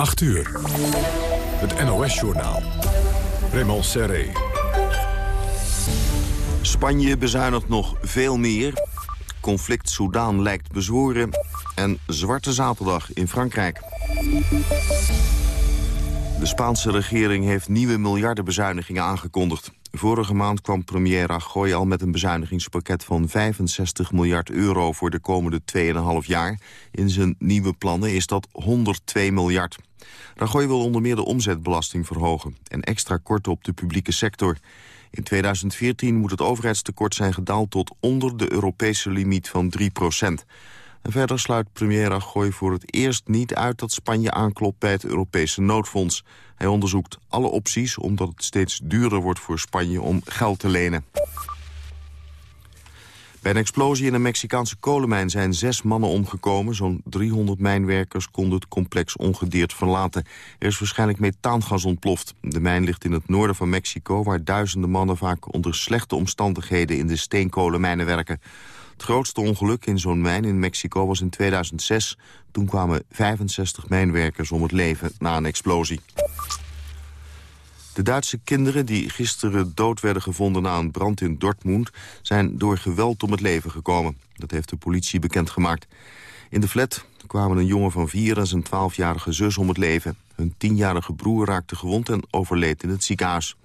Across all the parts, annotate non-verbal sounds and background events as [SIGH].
8 uur. Het NOS-journaal. Raymond Serré. Spanje bezuinigt nog veel meer. Conflict Soudaan lijkt bezworen. En Zwarte Zaterdag in Frankrijk. De Spaanse regering heeft nieuwe miljardenbezuinigingen aangekondigd. Vorige maand kwam premier Rajoy al met een bezuinigingspakket van 65 miljard euro voor de komende 2,5 jaar. In zijn nieuwe plannen is dat 102 miljard. Rajoy wil onder meer de omzetbelasting verhogen en extra korten op de publieke sector. In 2014 moet het overheidstekort zijn gedaald tot onder de Europese limiet van 3 procent. En verder sluit premier Rajoy voor het eerst niet uit dat Spanje aanklopt bij het Europese noodfonds. Hij onderzoekt alle opties omdat het steeds duurder wordt voor Spanje om geld te lenen. Bij een explosie in een Mexicaanse kolenmijn zijn zes mannen omgekomen. Zo'n 300 mijnwerkers konden het complex ongedeerd verlaten. Er is waarschijnlijk methaangas ontploft. De mijn ligt in het noorden van Mexico... waar duizenden mannen vaak onder slechte omstandigheden in de steenkolenmijnen werken. Het grootste ongeluk in zo'n mijn in Mexico was in 2006. Toen kwamen 65 mijnwerkers om het leven na een explosie. De Duitse kinderen die gisteren dood werden gevonden na een brand in Dortmund... zijn door geweld om het leven gekomen. Dat heeft de politie bekendgemaakt. In de flat kwamen een jongen van vier en zijn twaalfjarige zus om het leven. Hun tienjarige broer raakte gewond en overleed in het ziekenhuis.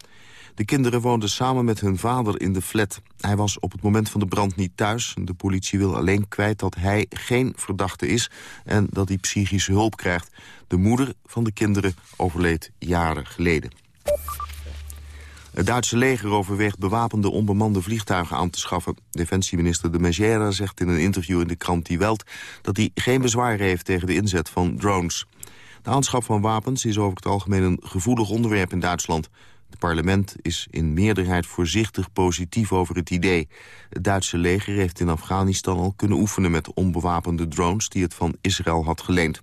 De kinderen woonden samen met hun vader in de flat. Hij was op het moment van de brand niet thuis. De politie wil alleen kwijt dat hij geen verdachte is... en dat hij psychische hulp krijgt. De moeder van de kinderen overleed jaren geleden. Het Duitse leger overweegt bewapende onbemande vliegtuigen aan te schaffen. Defensieminister de Maizière zegt in een interview in de krant Die Welt... dat hij geen bezwaar heeft tegen de inzet van drones. De aanschaf van wapens is over het algemeen een gevoelig onderwerp in Duitsland. Het parlement is in meerderheid voorzichtig positief over het idee. Het Duitse leger heeft in Afghanistan al kunnen oefenen met onbewapende drones... die het van Israël had geleend.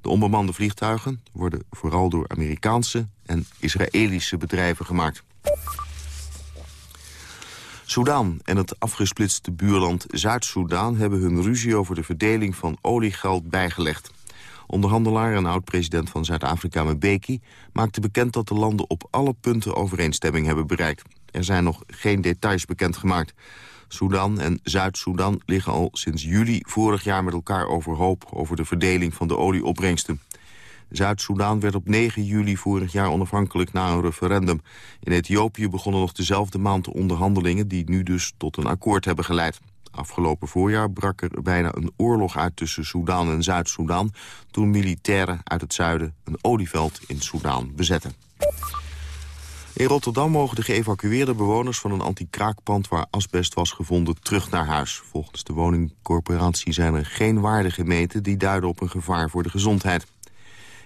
De onbemande vliegtuigen worden vooral door Amerikaanse en Israëlische bedrijven gemaakt. Soedan en het afgesplitste buurland Zuid-Soedan hebben hun ruzie over de verdeling van oliegeld bijgelegd. Onderhandelaar en oud-president van Zuid-Afrika Mbeki maakte bekend dat de landen op alle punten overeenstemming hebben bereikt. Er zijn nog geen details bekendgemaakt. Soedan en Zuid-Soedan liggen al sinds juli vorig jaar met elkaar overhoop over de verdeling van de olieopbrengsten. Zuid-Soedan werd op 9 juli vorig jaar onafhankelijk na een referendum. In Ethiopië begonnen nog dezelfde maand de onderhandelingen... die nu dus tot een akkoord hebben geleid. Afgelopen voorjaar brak er bijna een oorlog uit tussen Soedan en Zuid-Soedan... toen militairen uit het zuiden een olieveld in Soedan bezetten. In Rotterdam mogen de geëvacueerde bewoners van een anti-kraakpand... waar asbest was gevonden terug naar huis. Volgens de woningcorporatie zijn er geen waarden gemeten... die duiden op een gevaar voor de gezondheid.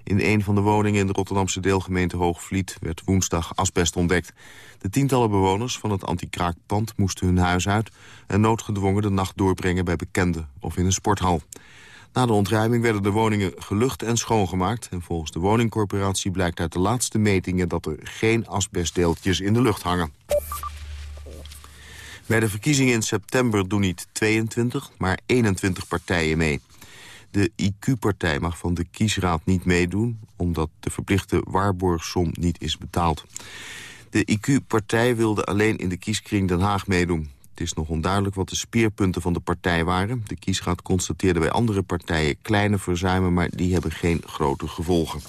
In een van de woningen in de Rotterdamse deelgemeente Hoogvliet werd woensdag asbest ontdekt. De tientallen bewoners van het antikraakpand moesten hun huis uit... en noodgedwongen de nacht doorbrengen bij bekenden of in een sporthal. Na de ontruiming werden de woningen gelucht en schoongemaakt... en volgens de woningcorporatie blijkt uit de laatste metingen... dat er geen asbestdeeltjes in de lucht hangen. Bij de verkiezingen in september doen niet 22, maar 21 partijen mee. De IQ-partij mag van de kiesraad niet meedoen... omdat de verplichte waarborgsom niet is betaald. De IQ-partij wilde alleen in de kieskring Den Haag meedoen. Het is nog onduidelijk wat de speerpunten van de partij waren. De kiesraad constateerde bij andere partijen kleine verzuimen... maar die hebben geen grote gevolgen.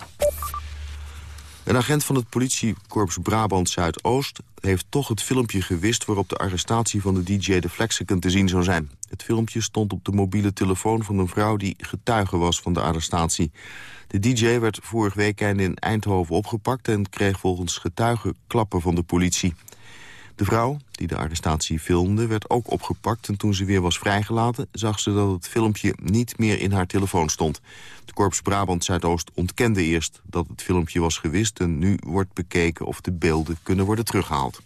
Een agent van het politiekorps Brabant Zuidoost heeft toch het filmpje gewist... waarop de arrestatie van de DJ De Flexicon te zien zou zijn. Het filmpje stond op de mobiele telefoon van een vrouw... die getuige was van de arrestatie. De DJ werd vorig weekend in Eindhoven opgepakt... en kreeg volgens getuigen klappen van de politie. De vrouw, die de arrestatie filmde, werd ook opgepakt... en toen ze weer was vrijgelaten, zag ze dat het filmpje niet meer in haar telefoon stond. De Korps Brabant Zuidoost ontkende eerst dat het filmpje was gewist... en nu wordt bekeken of de beelden kunnen worden teruggehaald.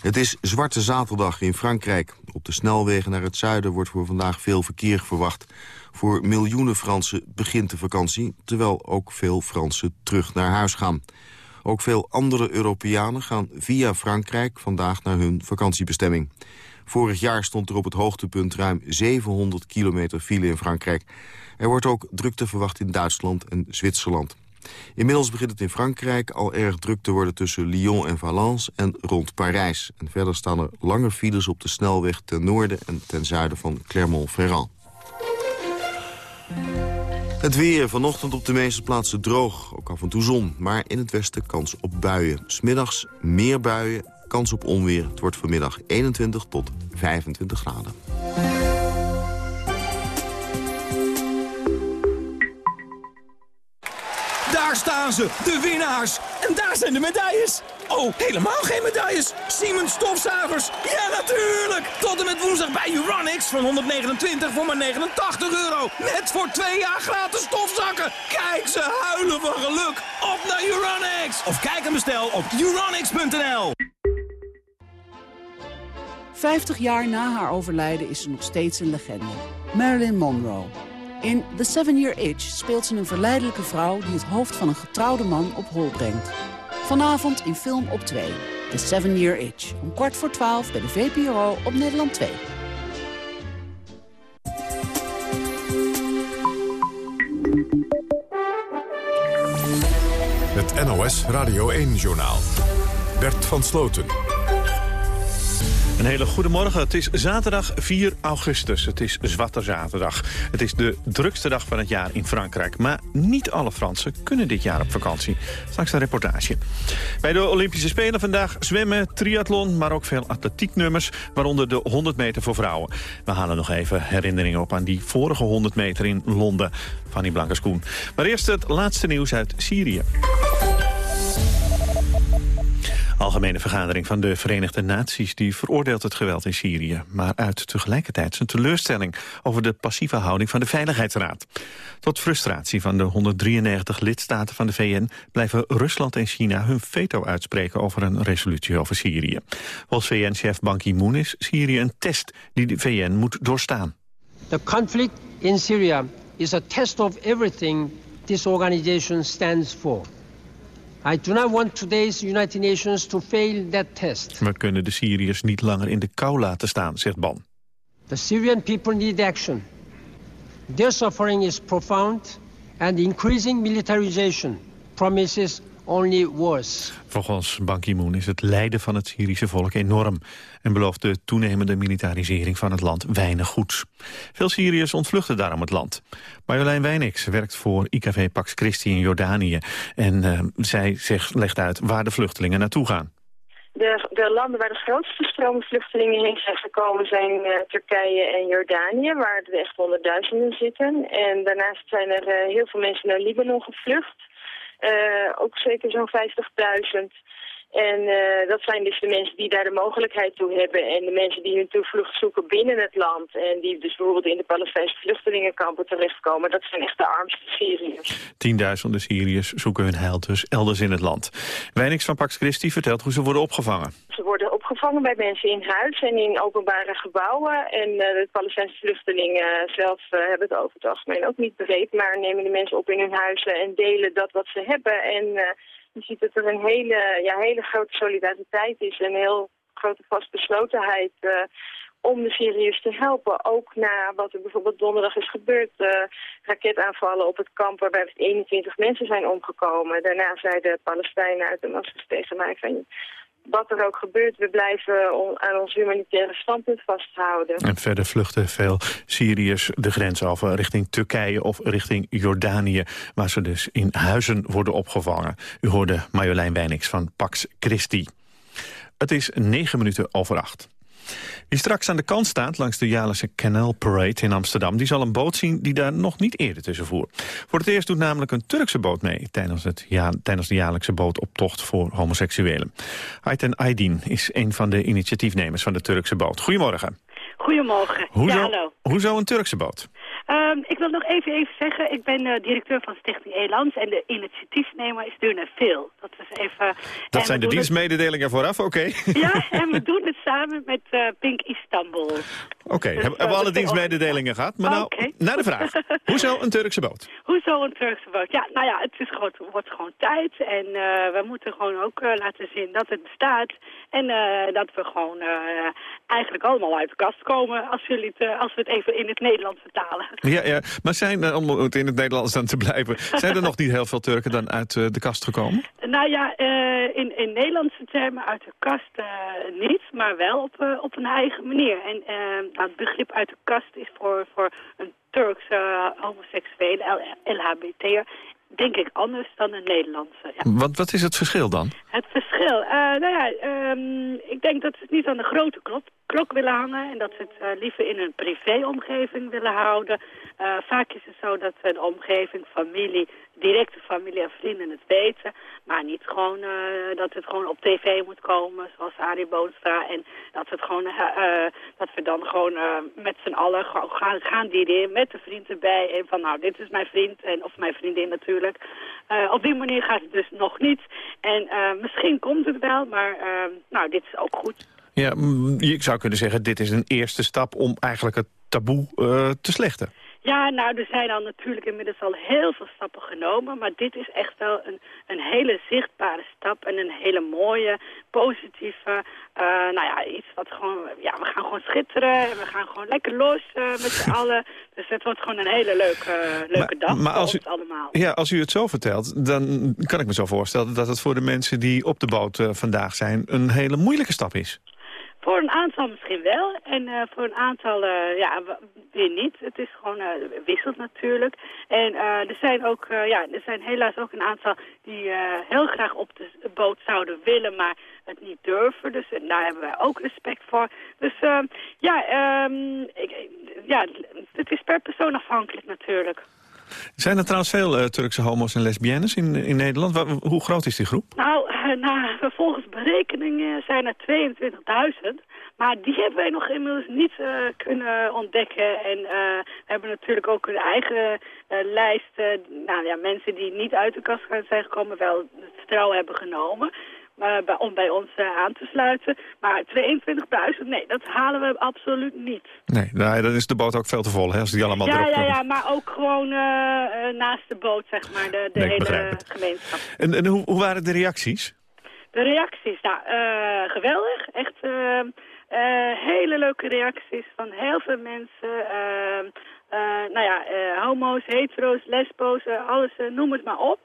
Het is Zwarte Zaterdag in Frankrijk. Op de snelwegen naar het zuiden wordt voor vandaag veel verkeer verwacht. Voor miljoenen Fransen begint de vakantie... terwijl ook veel Fransen terug naar huis gaan. Ook veel andere Europeanen gaan via Frankrijk vandaag naar hun vakantiebestemming. Vorig jaar stond er op het hoogtepunt ruim 700 kilometer file in Frankrijk. Er wordt ook drukte verwacht in Duitsland en Zwitserland. Inmiddels begint het in Frankrijk al erg druk te worden tussen Lyon en Valence en rond Parijs. En verder staan er lange files op de snelweg ten noorden en ten zuiden van Clermont-Ferrand. Het weer vanochtend op de meeste plaatsen droog, ook af en toe zon. Maar in het westen kans op buien. Smiddags meer buien, kans op onweer. Het wordt vanmiddag 21 tot 25 graden. Daar staan ze, de winnaars. En daar zijn de medailles. Oh, helemaal geen medailles. Siemens stofzuigers. Ja, natuurlijk. Tot en met woensdag bij Uranix van 129 voor maar 89 euro. Net voor twee jaar gratis stofzakken. Kijk, ze huilen van geluk. Op naar Uranix. Of kijk en bestel op uranix.nl. 50 jaar na haar overlijden is ze nog steeds een legende. Marilyn Monroe. In The Seven Year Itch speelt ze een verleidelijke vrouw... die het hoofd van een getrouwde man op hol brengt. Vanavond in Film op 2. The Seven Year Itch. Om kwart voor twaalf bij de VPRO op Nederland 2. Het NOS Radio 1-journaal. Bert van Sloten. Een hele goede morgen. Het is zaterdag 4 augustus. Het is Zwarte Zaterdag. Het is de drukste dag van het jaar in Frankrijk. Maar niet alle Fransen kunnen dit jaar op vakantie. Straks een reportage. Bij de Olympische Spelen vandaag zwemmen, triathlon... maar ook veel atletieknummers, waaronder de 100 meter voor vrouwen. We halen nog even herinneringen op aan die vorige 100 meter in Londen. van die Blankers-Koen. Maar eerst het laatste nieuws uit Syrië. Algemene vergadering van de Verenigde Naties die veroordeelt het geweld in Syrië, maar uit tegelijkertijd zijn teleurstelling over de passieve houding van de Veiligheidsraad. Tot frustratie van de 193 lidstaten van de VN blijven Rusland en China hun veto uitspreken over een resolutie over Syrië. Volgens VN-chef Ban Ki-moon is Syrië een test die de VN moet doorstaan. The conflict in Syria is a test of everything this organization stands for. I do not want today's United Nations to fail that test. We kunnen de Syriërs niet langer in de kou laten staan, zegt Ban. The Syrian people need action. Their suffering is profound and increasing militarization promises only worse. Volgens Ban Ki-moon is het lijden van het Syrische volk enorm... en belooft de toenemende militarisering van het land weinig goeds. Veel Syriërs ontvluchten daarom het land. Marjolein Wijnix werkt voor IKV Pax Christi in Jordanië... en uh, zij zegt, legt uit waar de vluchtelingen naartoe gaan. De, de, landen waar de grootste stromen vluchtelingen heen zijn gekomen zijn uh, Turkije en Jordanië, waar er echt honderdduizenden zitten. En daarnaast zijn er uh, heel veel mensen naar Libanon gevlucht. Uh, ook zeker zo'n 50.000. En uh, dat zijn dus de mensen die daar de mogelijkheid toe hebben. En de mensen die hun toevlucht zoeken binnen het land. En die dus bijvoorbeeld in de Palestijnse vluchtelingenkampen terechtkomen. Dat zijn echt de armste Syriërs. Tienduizenden Syriërs zoeken hun heil dus elders in het land. Wijnix van Pax Christi vertelt hoe ze worden opgevangen. Ze worden opgevangen bij mensen in huis en in openbare gebouwen. En uh, de Palestijnse vluchtelingen zelf uh, hebben het over het algemeen ook niet breed. Maar nemen de mensen op in hun huizen en delen dat wat ze hebben. En je ziet dat er een hele, ja, hele grote solidariteit is en heel grote vastbeslotenheid uh, om de Syriërs te helpen. Ook na wat er bijvoorbeeld donderdag is gebeurd. Uh, raketaanvallen op het kamp waarbij 21 mensen zijn omgekomen. Daarna zeiden de Palestijnen uit Damascus tegen mij van wat er ook gebeurt, we blijven aan ons humanitaire standpunt vasthouden. En verder vluchten veel Syriërs de grens over richting Turkije of richting Jordanië, waar ze dus in huizen worden opgevangen. U hoorde Marjolein Wijnix van Pax Christi. Het is negen minuten over acht. Wie straks aan de kant staat langs de jaarlijkse Canal Parade in Amsterdam... die zal een boot zien die daar nog niet eerder tussen voer. Voor het eerst doet namelijk een Turkse boot mee... tijdens, het ja, tijdens de jaarlijkse bootoptocht voor homoseksuelen. Ayten Aydin is een van de initiatiefnemers van de Turkse boot. Goedemorgen. Goedemorgen. Hoezo, ja, hallo. hoezo een Turkse boot? Um, ik wil nog even, even zeggen, ik ben uh, directeur van Stichting Elans en de initiatiefnemer is Dune Veel. Dat is even... Dat zijn de dienstmededelingen vooraf, oké. Ja, [LAUGHS] en we doen het samen met uh, Pink Istanbul. Oké, okay. dus, hebben we alle dienstmededelingen gehad? Maar nou, okay. naar de vraag. [LAUGHS] Hoezo een Turkse boot? Hoezo een Turkse boot? Ja, nou ja, het is gewoon, wordt gewoon tijd en we moeten gewoon ook laten zien dat het bestaat. En dat we gewoon eigenlijk allemaal uit de kast komen als, jullie het, als we het even in het Nederlands vertalen. Ja, ja. maar zijn, om het in het Nederlands dan te blijven... zijn er nog niet heel veel Turken dan uit uh, de kast gekomen? Nou ja, uh, in, in Nederlandse termen uit de kast uh, niet, maar wel op, op een eigen manier. En nou, het begrip uit de kast is voor, voor een Turkse homoseksuele LHBT'er denk ik anders dan een Nederlandse. Ja. Wat, wat is het verschil dan? Het verschil? Uh, nou ja, um, ik denk dat ze het niet aan de grote klok, klok willen hangen... en dat ze het uh, liever in een privéomgeving willen houden. Uh, vaak is het zo dat een omgeving, familie, directe familie en vrienden het weten... maar niet gewoon dat het gewoon op tv moet komen, zoals Arie Boonstra... en dat, het gewoon, dat we dan gewoon met z'n allen gaan, gaan dienen met de vriend erbij... en van nou, dit is mijn vriend en, of mijn vriendin natuurlijk... op die manier gaat het dus nog niet. En misschien komt het wel, maar nou, dit is ook goed. Ja, je zou kunnen zeggen, dit is een eerste stap om eigenlijk het taboe uh, te slechten. Ja, nou, er zijn al natuurlijk inmiddels al heel veel stappen genomen. Maar dit is echt wel een, een hele zichtbare stap en een hele mooie, positieve... Uh, nou ja, iets wat gewoon... Ja, we gaan gewoon schitteren en we gaan gewoon lekker los uh, met z'n [LAUGHS] allen. Dus het wordt gewoon een hele leuke, leuke dag maar als u, allemaal. Ja, als u het zo vertelt, dan kan ik me zo voorstellen... dat het voor de mensen die op de boot uh, vandaag zijn een hele moeilijke stap is. Voor een aantal misschien wel. En uh, voor een aantal uh, ja, weer niet. Het is gewoon uh, wisselt natuurlijk. En er zijn ook, ja, er zijn helaas ook een aantal die heel graag op de boot zouden willen, maar het niet durven. Dus daar hebben wij ook respect voor. Dus ja, um, ik, ja, het is per persoon afhankelijk natuurlijk. Zijn er trouwens veel uh, Turkse homo's en lesbiennes in, in Nederland? hoe groot is die groep? Nou, uh, nou volgens berekeningen zijn er 22.000. Maar die hebben wij nog inmiddels niet uh, kunnen ontdekken. En we hebben natuurlijk ook een eigen lijst. nou ja, mensen die niet uit de kast zijn gekomen, wel het vertrouwen hebben genomen. Uh, bij, om bij ons uh, aan te sluiten. Maar 22.000, nee, dat halen we absoluut niet. Nee, nou, dan is de boot ook veel te vol, hè, als die allemaal ja, erop Ja, ja, maar ook gewoon uh, naast de boot, zeg maar, de, de hele gemeenschap. En, en hoe, hoe, waren de reacties? De reacties, nou, geweldig. Echt hele leuke reacties van heel veel mensen. nou ja, homo's, hetero's, lesbo's, alles, noem het maar op.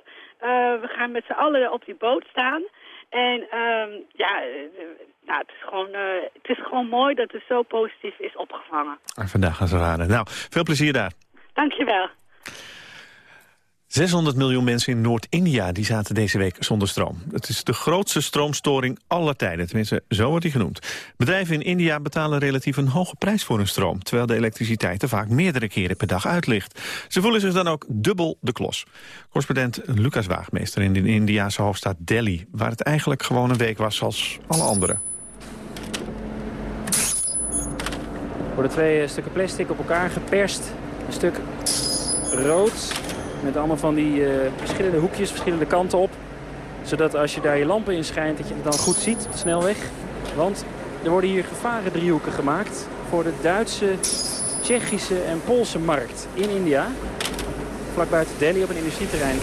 we gaan met z'n allen op die boot staan... En um, ja, eh, nou, het, is gewoon, uh, het is gewoon mooi dat het zo positief is opgevangen. En vandaag gaan ze raden. Nou, veel plezier daar. Dankjewel. 600 miljoen mensen in Noord-India die zaten deze week zonder stroom. Het is de grootste stroomstoring aller tijden, tenminste zo wordt die genoemd. Bedrijven in India betalen relatief een hoge prijs voor hun stroom... terwijl de elektriciteit er vaak meerdere keren per dag uitlicht. Ze voelen zich dan ook dubbel de klos. Correspondent Lucas Waagmeester in de Indiase hoofdstad Delhi... waar het eigenlijk gewoon een week was als alle andere. Er worden twee stukken plastic op elkaar geperst. Een stuk rood met allemaal van die uh, verschillende hoekjes, verschillende kanten op. Zodat als je daar je lampen in schijnt, dat je het dan goed ziet, snelweg. Want er worden hier gevaren driehoeken gemaakt voor de Duitse, Tsjechische en Poolse markt in India. Vlak buiten Delhi op een industrieterrein.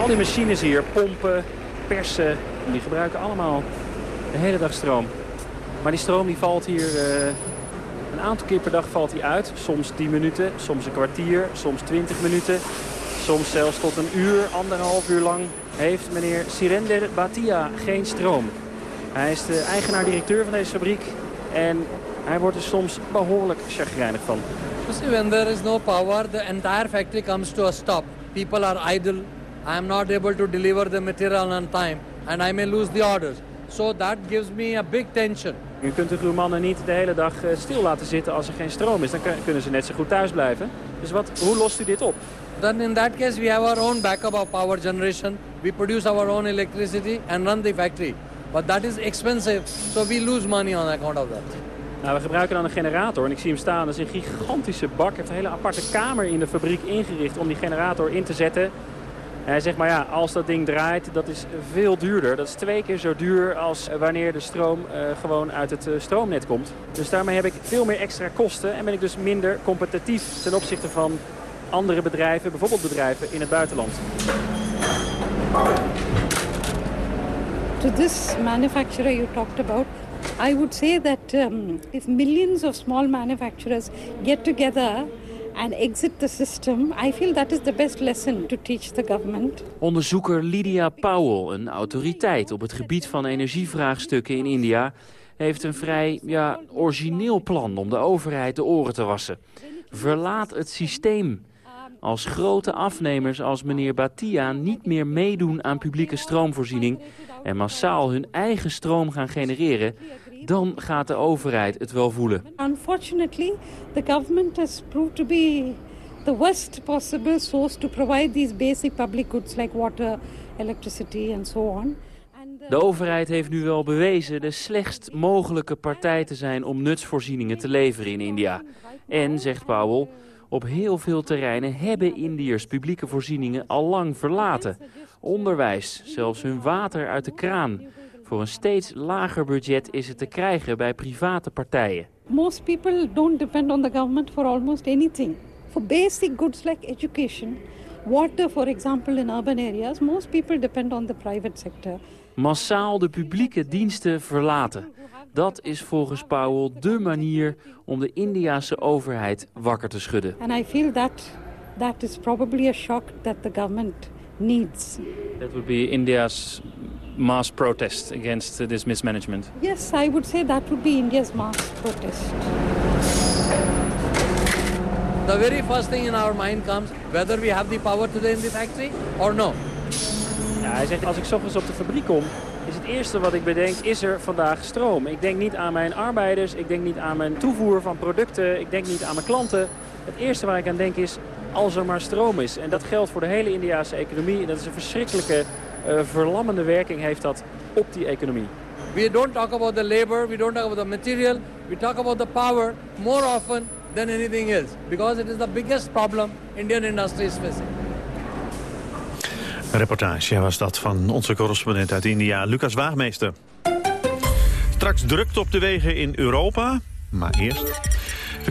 Al die machines hier, pompen, persen, die gebruiken allemaal de hele dag stroom. Maar die stroom die valt hier uh, een aantal keer per dag valt hij uit. Soms 10 minuten, soms een kwartier, soms 20 minuten. Soms zelfs tot een uur, anderhalf uur lang heeft meneer Sirender Batia geen stroom. Hij is de eigenaar-directeur van deze fabriek en hij wordt er soms behoorlijk chagrijnig van. When there is no power, the entire factory comes to a stop. People are idle. I am not able to deliver the material on time and I may lose the orders. So that gives me a big tension. Je kunt de mannen niet de hele dag eh, stil laten zitten als er geen stroom is. Dan kunnen ze net zo goed thuis blijven. Dus wat, hoe lost u dit op? Then in that case we have our own backup of power generation. We produce our own electricity and run the factory. But that is expensive, so we lose money on account of that. Nou, we gebruiken dan een generator en ik zie hem staan. Dat is een gigantische bak. Hij heeft een hele aparte kamer in de fabriek ingericht om die generator in te zetten. Hij zegt maar ja, als dat ding draait, dat is veel duurder. Dat is twee keer zo duur als wanneer de stroom uh, gewoon uit het uh, stroomnet komt. Dus daarmee heb ik veel meer extra kosten en ben ik dus minder competitief ten opzichte van andere bedrijven, bijvoorbeeld bedrijven in het buitenland. To this manufacturer you talked about, I would say that um, if millions of small manufacturers get together and exit the system, I feel that is the best lesson to teach the government. Onderzoeker Lydia Powell, een autoriteit op het gebied van energievraagstukken in India, heeft een vrij ja, origineel plan om de overheid de oren te wassen. Verlaat het systeem. Als grote afnemers als meneer Batia niet meer meedoen aan publieke stroomvoorziening en massaal hun eigen stroom gaan genereren, dan gaat de overheid het wel voelen. Unfortunately, the government has proved to be the worst possible source to provide these basic public goods like water, electricity and so on. De overheid heeft nu wel bewezen de slechtst mogelijke partij te zijn om nutsvoorzieningen te leveren in India. En, zegt Powell, op heel veel terreinen hebben Indiërs publieke voorzieningen al lang verlaten. Onderwijs, zelfs hun water uit de kraan. Voor een steeds lager budget is het te krijgen bij private partijen. Most people don't depend on the government for almost anything. For basic goods like education, water for example in urban areas, most people depend on the private sector. Massaal de publieke diensten verlaten. Dat is volgens Powell de manier om de Indiase overheid wakker te schudden. And I feel that that is probably a shock that the government needs. That would be India's mass protest against this mismanagement. Yes, I would say that would be India's mass protest. The very first thing in our mind comes whether we have the power today in the factory or no. Ja, hij zegt als ik ochtends op de fabriek kom, is het eerste wat ik bedenk, is er vandaag stroom? Ik denk niet aan mijn arbeiders, ik denk niet aan mijn toevoer van producten, ik denk niet aan mijn klanten. Het eerste waar ik aan denk is, als er maar stroom is. En dat geldt voor de hele Indiase economie. Dat is een verschrikkelijke verlammende werking heeft dat op die economie. We don't talk about the labor, we don't talk about the material, we talk about the power more often than anything else. Because it is the biggest problem Indian industry is facing. Een reportage was dat van onze correspondent uit India, Lucas Waagmeester. Straks drukt op de wegen in Europa, maar eerst...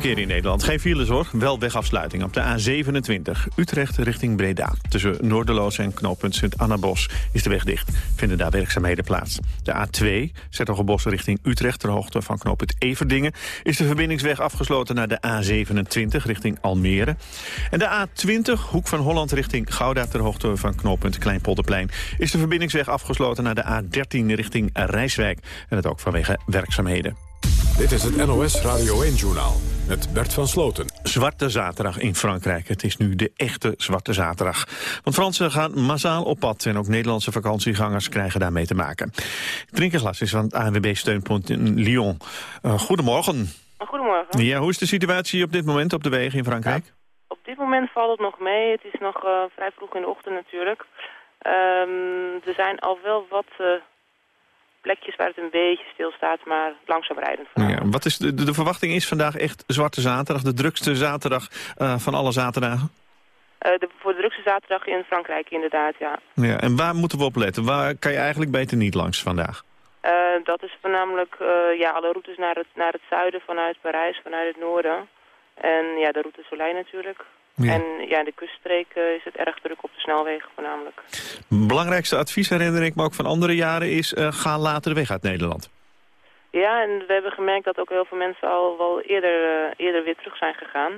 Verkeer in Nederland. Geen files hoor, wel wegafsluiting op de A27. Utrecht richting Breda. Tussen Noorderloos en knooppunt Sint-Annabos is de weg dicht. Vinden daar werkzaamheden plaats. De A2, Zettelgebos richting Utrecht... ter hoogte van knooppunt Everdingen... is de verbindingsweg afgesloten naar de A27 richting Almere. En de A20, Hoek van Holland richting Gouda... ter hoogte van knooppunt Kleinpolderplein... is de verbindingsweg afgesloten naar de A13 richting Rijswijk. En dat ook vanwege werkzaamheden. Dit is het NOS Radio 1-journaal met Bert van Sloten. Zwarte zaterdag in Frankrijk. Het is nu de echte Zwarte zaterdag. Want Fransen gaan massaal op pad en ook Nederlandse vakantiegangers krijgen daarmee te maken. Drinkerglas is van het ANWB-steunpunt in Lyon. Uh, goedemorgen. Goedemorgen. Ja, hoe is de situatie op dit moment op de wegen in Frankrijk? op dit moment valt het nog mee. Het is nog uh, vrij vroeg in de ochtend natuurlijk. Um, er zijn al wel wat... Uh, plekjes waar het een beetje stilstaat, maar langzaam rijdend. Ja, wat is de, de, verwachting is vandaag echt Zwarte Zaterdag, de drukste zaterdag uh, van alle zaterdagen? Uh, de, voor de drukste zaterdag in Frankrijk inderdaad, ja. ja. En waar moeten we op letten? Waar kan je eigenlijk beter niet langs vandaag? Uh, dat is voornamelijk ja, alle routes naar het, naar het zuiden vanuit Parijs, vanuit het noorden. En ja, de route Soleil natuurlijk. En ja, de kuststreken is het erg druk op de snelwegen voornamelijk. Belangrijkste advies herinner ik me ook van andere jaren is... Uh, ga later weg uit Nederland. Ja, en we hebben gemerkt dat ook heel veel mensen al wel eerder, uh, eerder weer terug zijn gegaan.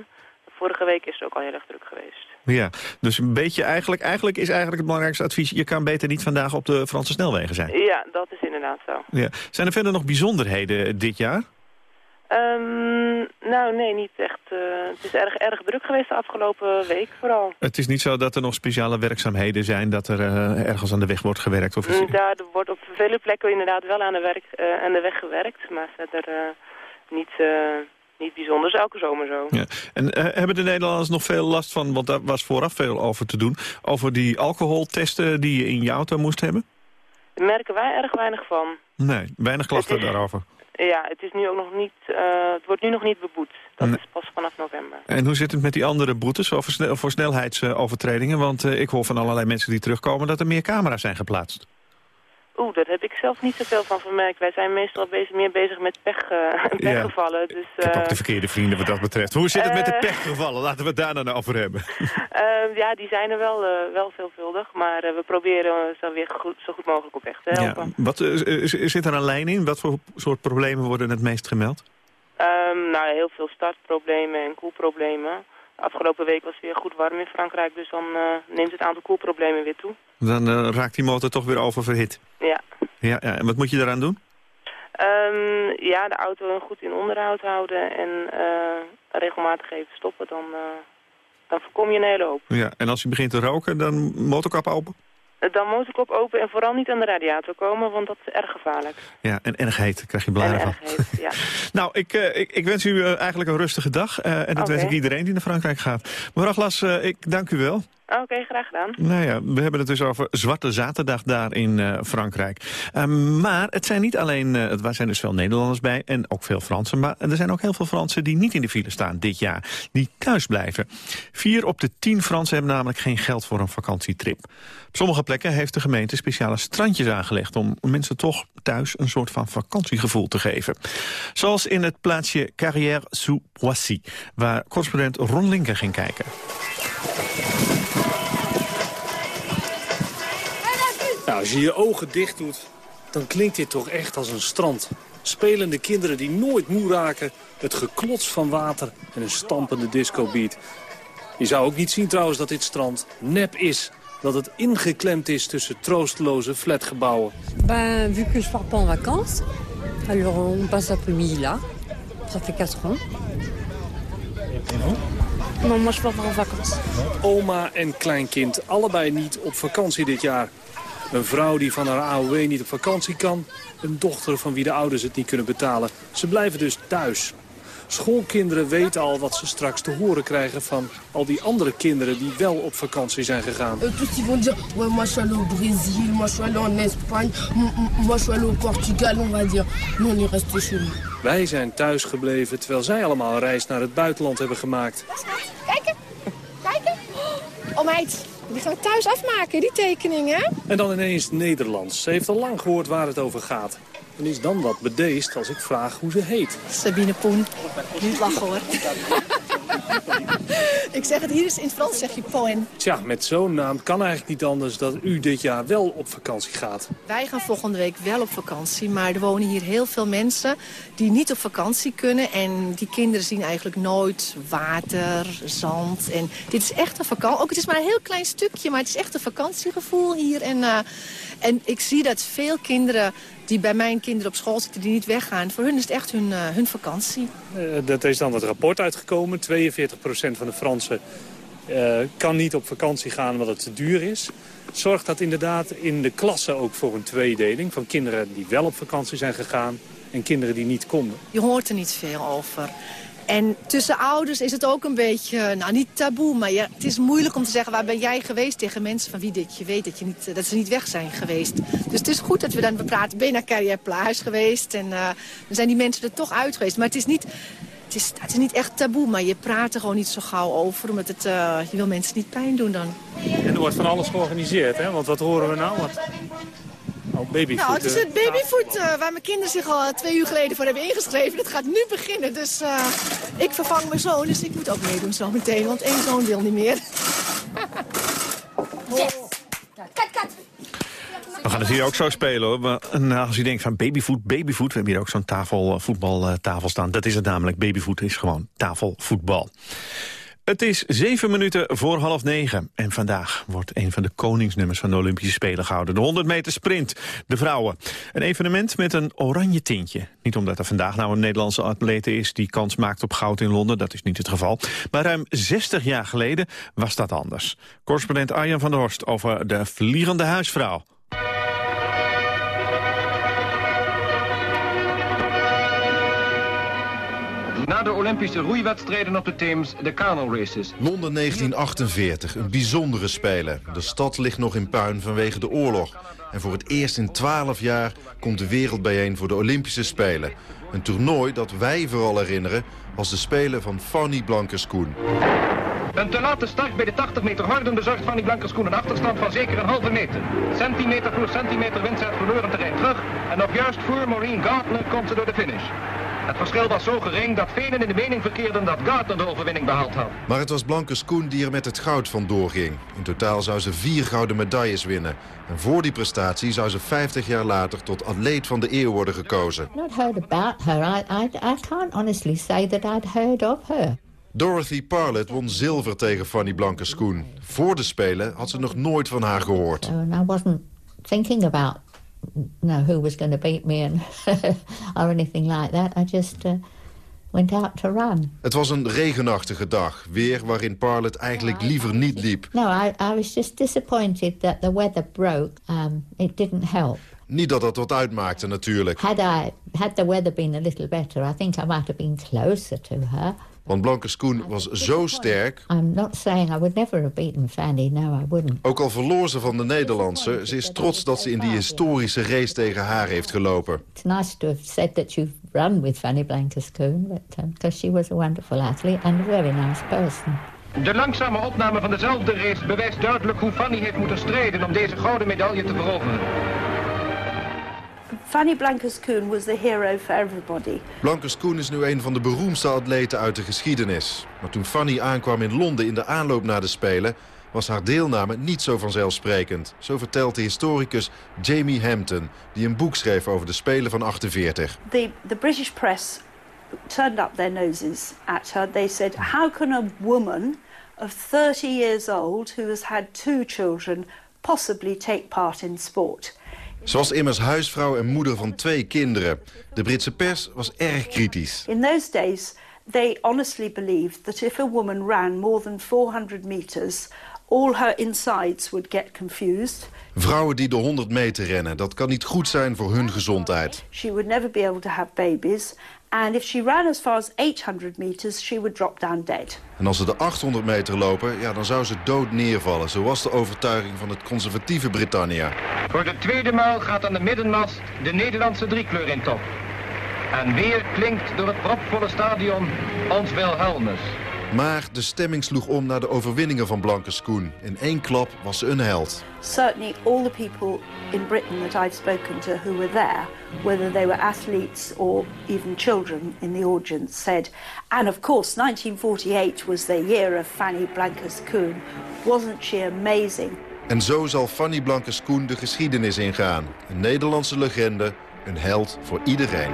Vorige week is het ook al heel erg druk geweest. Ja, dus een beetje eigenlijk, eigenlijk is eigenlijk het belangrijkste advies... je kan beter niet vandaag op de Franse snelwegen zijn. Ja, dat is inderdaad zo. Ja. Zijn er verder nog bijzonderheden dit jaar? Um, nou, nee, niet echt. Uh, het is erg, erg druk geweest de afgelopen week vooral. Het is niet zo dat er nog speciale werkzaamheden zijn... dat er uh, ergens aan de weg wordt gewerkt? Of is... Ja, er wordt op vele plekken inderdaad wel aan de, werk, uh, aan de weg gewerkt. Maar verder niet, niet bijzonders, elke zomer zo. Ja. En hebben de Nederlanders nog veel last van... want daar was vooraf veel over te doen... over die alcoholtesten die je in je auto moest hebben? Daar merken wij erg weinig van. Nee, weinig klachten daarover. Ja, het, is nu ook nog niet, uh, het wordt nu nog niet beboet. Dat is pas vanaf november. En hoe zit het met die andere boetes over snel, voor snelheidsovertredingen? Want uh, ik hoor van allerlei mensen die terugkomen dat er meer camera's zijn geplaatst. Oeh, daar heb ik zelf niet zoveel van vermerkt. Wij zijn meestal bezig, meer bezig met pech, [LAUGHS] uh, pechgevallen. Dus, ik heb ook de verkeerde vrienden wat dat betreft. Hoe zit het met de pechgevallen? Laten we het daar dan over hebben. [LAUGHS] ja, die zijn er wel, wel veelvuldig. Maar we proberen zo weer goed, zo goed mogelijk op weg te helpen. Ja. Wat, zit er een lijn in? Wat voor soort problemen worden het meest gemeld? Um, nou, heel veel startproblemen en koelproblemen. Afgelopen week was het weer goed warm in Frankrijk, dus dan uh, neemt het aantal koelproblemen weer toe. Dan uh, raakt die motor toch weer oververhit? Ja. ja. Ja, en wat moet je daaraan doen? Um, ja, de auto goed in onderhoud houden en uh, regelmatig even stoppen. Dan, dan voorkom je een hele hoop. Ja, en als je begint te roken, dan motorkap open? Dan motorkop open en vooral niet aan de radiator komen, want dat is erg gevaarlijk. Ja, en erg heet, krijg je blaren van. Heet, ja. [LAUGHS] nou, ik, uh, ik, ik, wens u uh, eigenlijk een rustige dag. En dat okay. wens ik iedereen die naar Frankrijk gaat. Mevrouw Glas, ik dank u wel. Oké, graag gedaan. Nou ja, we hebben het dus over Zwarte Zaterdag daar in uh, Frankrijk. Uh, maar het zijn niet alleen, uh, er zijn dus veel Nederlanders bij en ook veel Fransen. Maar er zijn ook heel veel Fransen die niet in de file staan dit jaar. Die thuis blijven. Vier op de tien Fransen hebben namelijk geen geld voor een vakantietrip. Op sommige plekken heeft de gemeente speciale strandjes aangelegd... om mensen toch thuis een soort van vakantiegevoel te geven. Zoals in het plaatsje Carrière-sous-Poissy... waar correspondent Ron Linker ging kijken. Als je je ogen dicht doet, dan klinkt dit toch echt als een strand. Spelende kinderen die nooit moe raken, het geklots van water en een stampende discobeat. Je zou ook niet zien trouwens dat dit strand nep is. Dat het ingeklemd is tussen troosteloze flatgebouwen. Ben, vu que je pars pas en vacances, alors on passe l'après-midi là. Ça fait 4 ans. Non, moi je pars pas en vacances. Oma en kleinkind, allebei niet op vakantie dit jaar. Een vrouw die van haar AOW niet op vakantie kan. Een dochter van wie de ouders het niet kunnen betalen. Ze blijven dus thuis. Schoolkinderen weten al wat ze straks te horen krijgen van al die andere kinderen die wel op vakantie zijn gegaan. Tous die vont dire, ouais, moi je suis allé au Brésil, moi je suis allé en Espagne, moi je suis allé au Portugal, on va dire. Nous on est resté chez nous. Wij zijn thuis gebleven terwijl zij allemaal een reis naar het buitenland hebben gemaakt. Kijken, kijken. Oh meid, die gaan we thuis afmaken, die tekeningen. En dan ineens Nederlands. Ze heeft al lang gehoord waar het over gaat. En is dan wat bedeesd als ik vraag hoe ze heet. Sabine Poen. Niet lachen hoor. [LAUGHS] [LAUGHS] ik zeg het, hier is in het Frans zeg je Poen. Tja, met zo'n naam kan eigenlijk niet anders dat u dit jaar wel op vakantie gaat. Wij gaan volgende week wel op vakantie, maar er wonen hier heel veel mensen die niet op vakantie kunnen. En die kinderen zien eigenlijk nooit water, zand. En dit is echt een vakantie. Ook het is maar een heel klein stukje, maar het is echt een vakantiegevoel hier. En, uh, en ik zie dat veel kinderen die bij mijn kinderen op school zitten, die niet weggaan. Voor hun is het echt hun, uh, hun vakantie. Uh, dat is dan het rapport uitgekomen. 42% van de Fransen uh, kan niet op vakantie gaan omdat het te duur is. Zorgt dat inderdaad in de klassen ook voor een tweedeling... van kinderen die wel op vakantie zijn gegaan en kinderen die niet konden? Je hoort er niet veel over. En tussen ouders is het ook een beetje, nou niet taboe, maar ja, het is moeilijk om te zeggen... waar ben jij geweest tegen mensen van wie dit je weet dat, je niet, dat ze niet weg zijn geweest. Dus het is goed dat we dan, praten, ben je naar Carrière Plahuis geweest? En uh, dan zijn die mensen er toch uit geweest. Maar het is niet... Het is, het is niet echt taboe, maar je praat er gewoon niet zo gauw over. Omdat het, uh, je wil mensen niet pijn doen dan. En er wordt van alles georganiseerd, hè? Want wat horen we nou? Wat... Oh, babyfoot. Nou, het is het babyfoot uh, waar mijn kinderen zich al twee uur geleden voor hebben ingeschreven. Dat gaat nu beginnen, dus uh, ik vervang mijn zoon, dus ik moet ook meedoen zo meteen. Want één zoon wil niet meer. [LAUGHS] yes. Kat, kat. We gaan het hier ook zo spelen hoor. Maar, nou, als je denkt van babyfoot, babyfoot. We hebben hier ook zo'n tafel, voetbaltafel staan. Dat is het namelijk. Babyfoot is gewoon tafelvoetbal. Het is zeven minuten voor half negen. En vandaag wordt een van de koningsnummers van de Olympische Spelen gehouden. De 100 meter sprint, de vrouwen. Een evenement met een oranje tintje. Niet omdat er vandaag nou een Nederlandse atlete is... die kans maakt op goud in Londen, dat is niet het geval. Maar ruim 60 jaar geleden was dat anders. Correspondent Arjan van der Horst over de vliegende huisvrouw. Na de Olympische roeiwedstrijden op de Theems, de Canal Races. Londen 1948, een bijzondere spelen. De stad ligt nog in puin vanwege de oorlog. En voor het eerst in 12 jaar komt de wereld bijeen voor de Olympische Spelen. Een toernooi dat wij vooral herinneren als de Spelen van Fanny Blankers-Koen. Een te late start bij de 80 meter horden bezorgt Fanny Blankers-Koen een achterstand van zeker een halve meter. Centimeter voor centimeter wint ze het verloren terrein terug. En nog juist voor Maureen Gardner komt ze door de finish. Het verschil was zo gering dat velen in de mening verkeerden dat Gardner de overwinning behaald had. Maar het was Blankers Koen die er met het goud vandoor ging. In totaal zou ze vier gouden medailles winnen. En voor die prestatie zou ze 50 jaar later tot atleet van de eeuw worden gekozen. Not heard about her. I, I, I can't honestly say that I'd heard of her. Dorothy Parlett won zilver tegen Fanny Blankers-Koen. Voor de Spelen had ze nog nooit van haar gehoord. So, and I wasn't thinking about no, who was going to beat me and [LAUGHS] or anything like that. I just uh, went out to run. Het was een regenachtige dag. Weer waarin Parlett eigenlijk liever niet liep. No, I, I was just disappointed that the weather broke. Um, it didn't help. Niet dat dat wat uitmaakte natuurlijk. Had, I, had the weather been a little better, I think I might have been closer to her. Want Blankers Koen was zo sterk. I'm not saying I would never have beaten Fanny, no I wouldn't. Ook al verloor ze van de Nederlandse, ze is trots dat ze in die historische race tegen haar heeft gelopen. It's nice to have said that you've run with Fanny Blankers-Koen, because um, she was a wonderful athlete and a very nice person. De langzame opname van dezelfde race bewijst duidelijk hoe Fanny heeft moeten strijden om deze gouden medaille te veroveren. Fanny Blankers-Koen was the hero for everybody. Blankers-Koen is nu een van de beroemdste atleten uit de geschiedenis. Maar toen Fanny aankwam in Londen in de aanloop naar de Spelen... was haar deelname niet zo vanzelfsprekend. Zo vertelt de historicus Jamie Hampton... die een boek schreef over de Spelen van 48. The, the British press turned up their noses at her. They said, how can a woman of 30 years old... who has had two children possibly take part in sport... Ze was immers huisvrouw en moeder van twee kinderen. De Britse pers was erg kritisch. In those days, they honestly believed that if a woman ran more than 400 meters, all her insides would get confused. Vrouwen die de 100 meter rennen, dat kan niet goed zijn voor hun gezondheid. She would never be able to have babies. And if she ran as far as 800 meters, she would drop down dead. En als ze de 800 meter lopen, ja, dan zou ze dood neervallen. Zo was de overtuiging van het conservatieve Britannia. Voor de tweede maal gaat aan de middenmast de Nederlandse driekleur in top. En weer klinkt door het propvolle stadion ons Wilhelmus. Maar de stemming sloeg om naar de overwinningen van Blankers-Koen. In één klap was ze een held. Certainly all the people in Britain that I've spoken to who were there, whether they were athletes or even children in the audience, said, and of course 1948 was the year of Fanny Blankers-Koen. Wasn't she amazing? En zo zal Fanny Blankers-Koen de geschiedenis ingaan. Een Nederlandse legende, een held voor iedereen.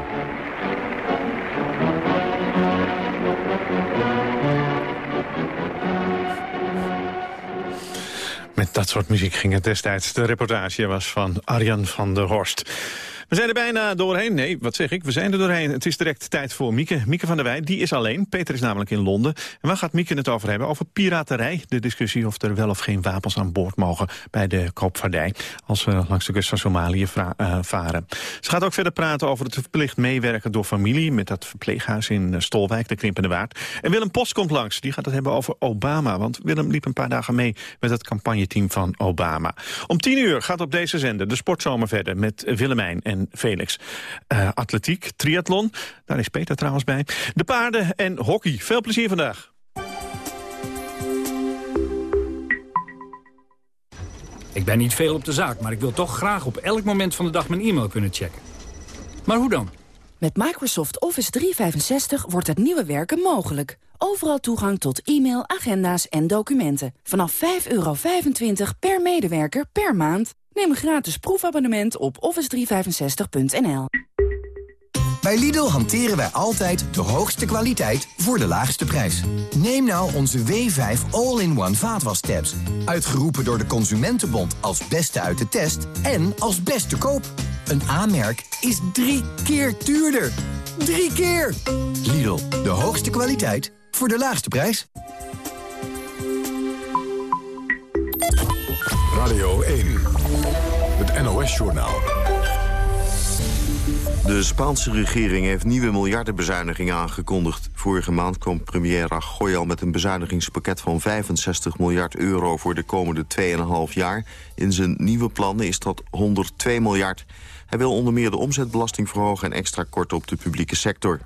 Met dat soort muziek ging het destijds. De reportage was van Arjan van der Horst. We zijn er bijna doorheen. Nee, wat zeg ik? We zijn er doorheen. Het is direct tijd voor Mieke. Mieke van der Wij, die is alleen. Peter is namelijk in Londen. En waar gaat Mieke het over hebben? Over piraterij. De discussie of er wel of geen wapens aan boord mogen bij de koopvaardij. Als we langs de kust van Somalië uh, varen. Ze gaat ook verder praten over het verplicht meewerken door familie... met dat verpleeghuis in Stolwijk, de Krimpende Waard. En Willem Post komt langs. Die gaat het hebben over Obama. Want Willem liep een paar dagen mee met het campagneteam van Obama. Om tien uur gaat op deze zender de sportzomer verder met Willemijn en en Felix. Uh, atletiek, triathlon, daar is Peter trouwens bij. De paarden en hockey. Veel plezier vandaag. Ik ben niet veel op de zaak, maar ik wil toch graag op elk moment van de dag mijn e-mail kunnen checken. Maar hoe dan? Met Microsoft Office 365 wordt het nieuwe werken mogelijk. Overal toegang tot e-mail, agenda's en documenten. Vanaf 5,25 per medewerker per maand. Neem een gratis proefabonnement op office365.nl. Bij Lidl hanteren wij altijd de hoogste kwaliteit voor de laagste prijs. Neem nou onze W5 All-in-One vaatwastabs. Uitgeroepen door de Consumentenbond als beste uit de test en als beste koop. Een aanmerk is drie keer duurder. Drie keer! Lidl, de hoogste kwaliteit voor de laagste prijs. Radio 1, het NOS-journaal. De Spaanse regering heeft nieuwe miljardenbezuinigingen aangekondigd. Vorige maand kwam premier Rajoy al met een bezuinigingspakket van 65 miljard euro voor de komende 2,5 jaar. In zijn nieuwe plannen is dat 102 miljard. Hij wil onder meer de omzetbelasting verhogen en extra kort op de publieke sector.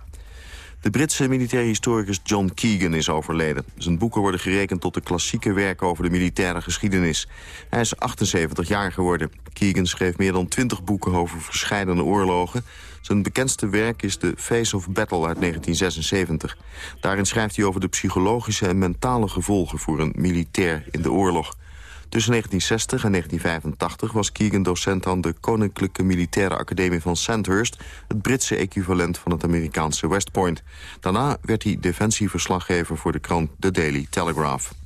De Britse militair historicus John Keegan is overleden. Zijn boeken worden gerekend tot de klassieke werken over de militaire geschiedenis. Hij is 78 jaar geworden. Keegan schreef meer dan 20 boeken over verschillende oorlogen. Zijn bekendste werk is The Face of Battle uit 1976. Daarin schrijft hij over de psychologische en mentale gevolgen voor een militair in de oorlog. Tussen 1960 en 1985 was Keegan docent aan de Koninklijke Militaire Academie van Sandhurst... het Britse equivalent van het Amerikaanse West Point. Daarna werd hij defensieverslaggever voor de krant The Daily Telegraph.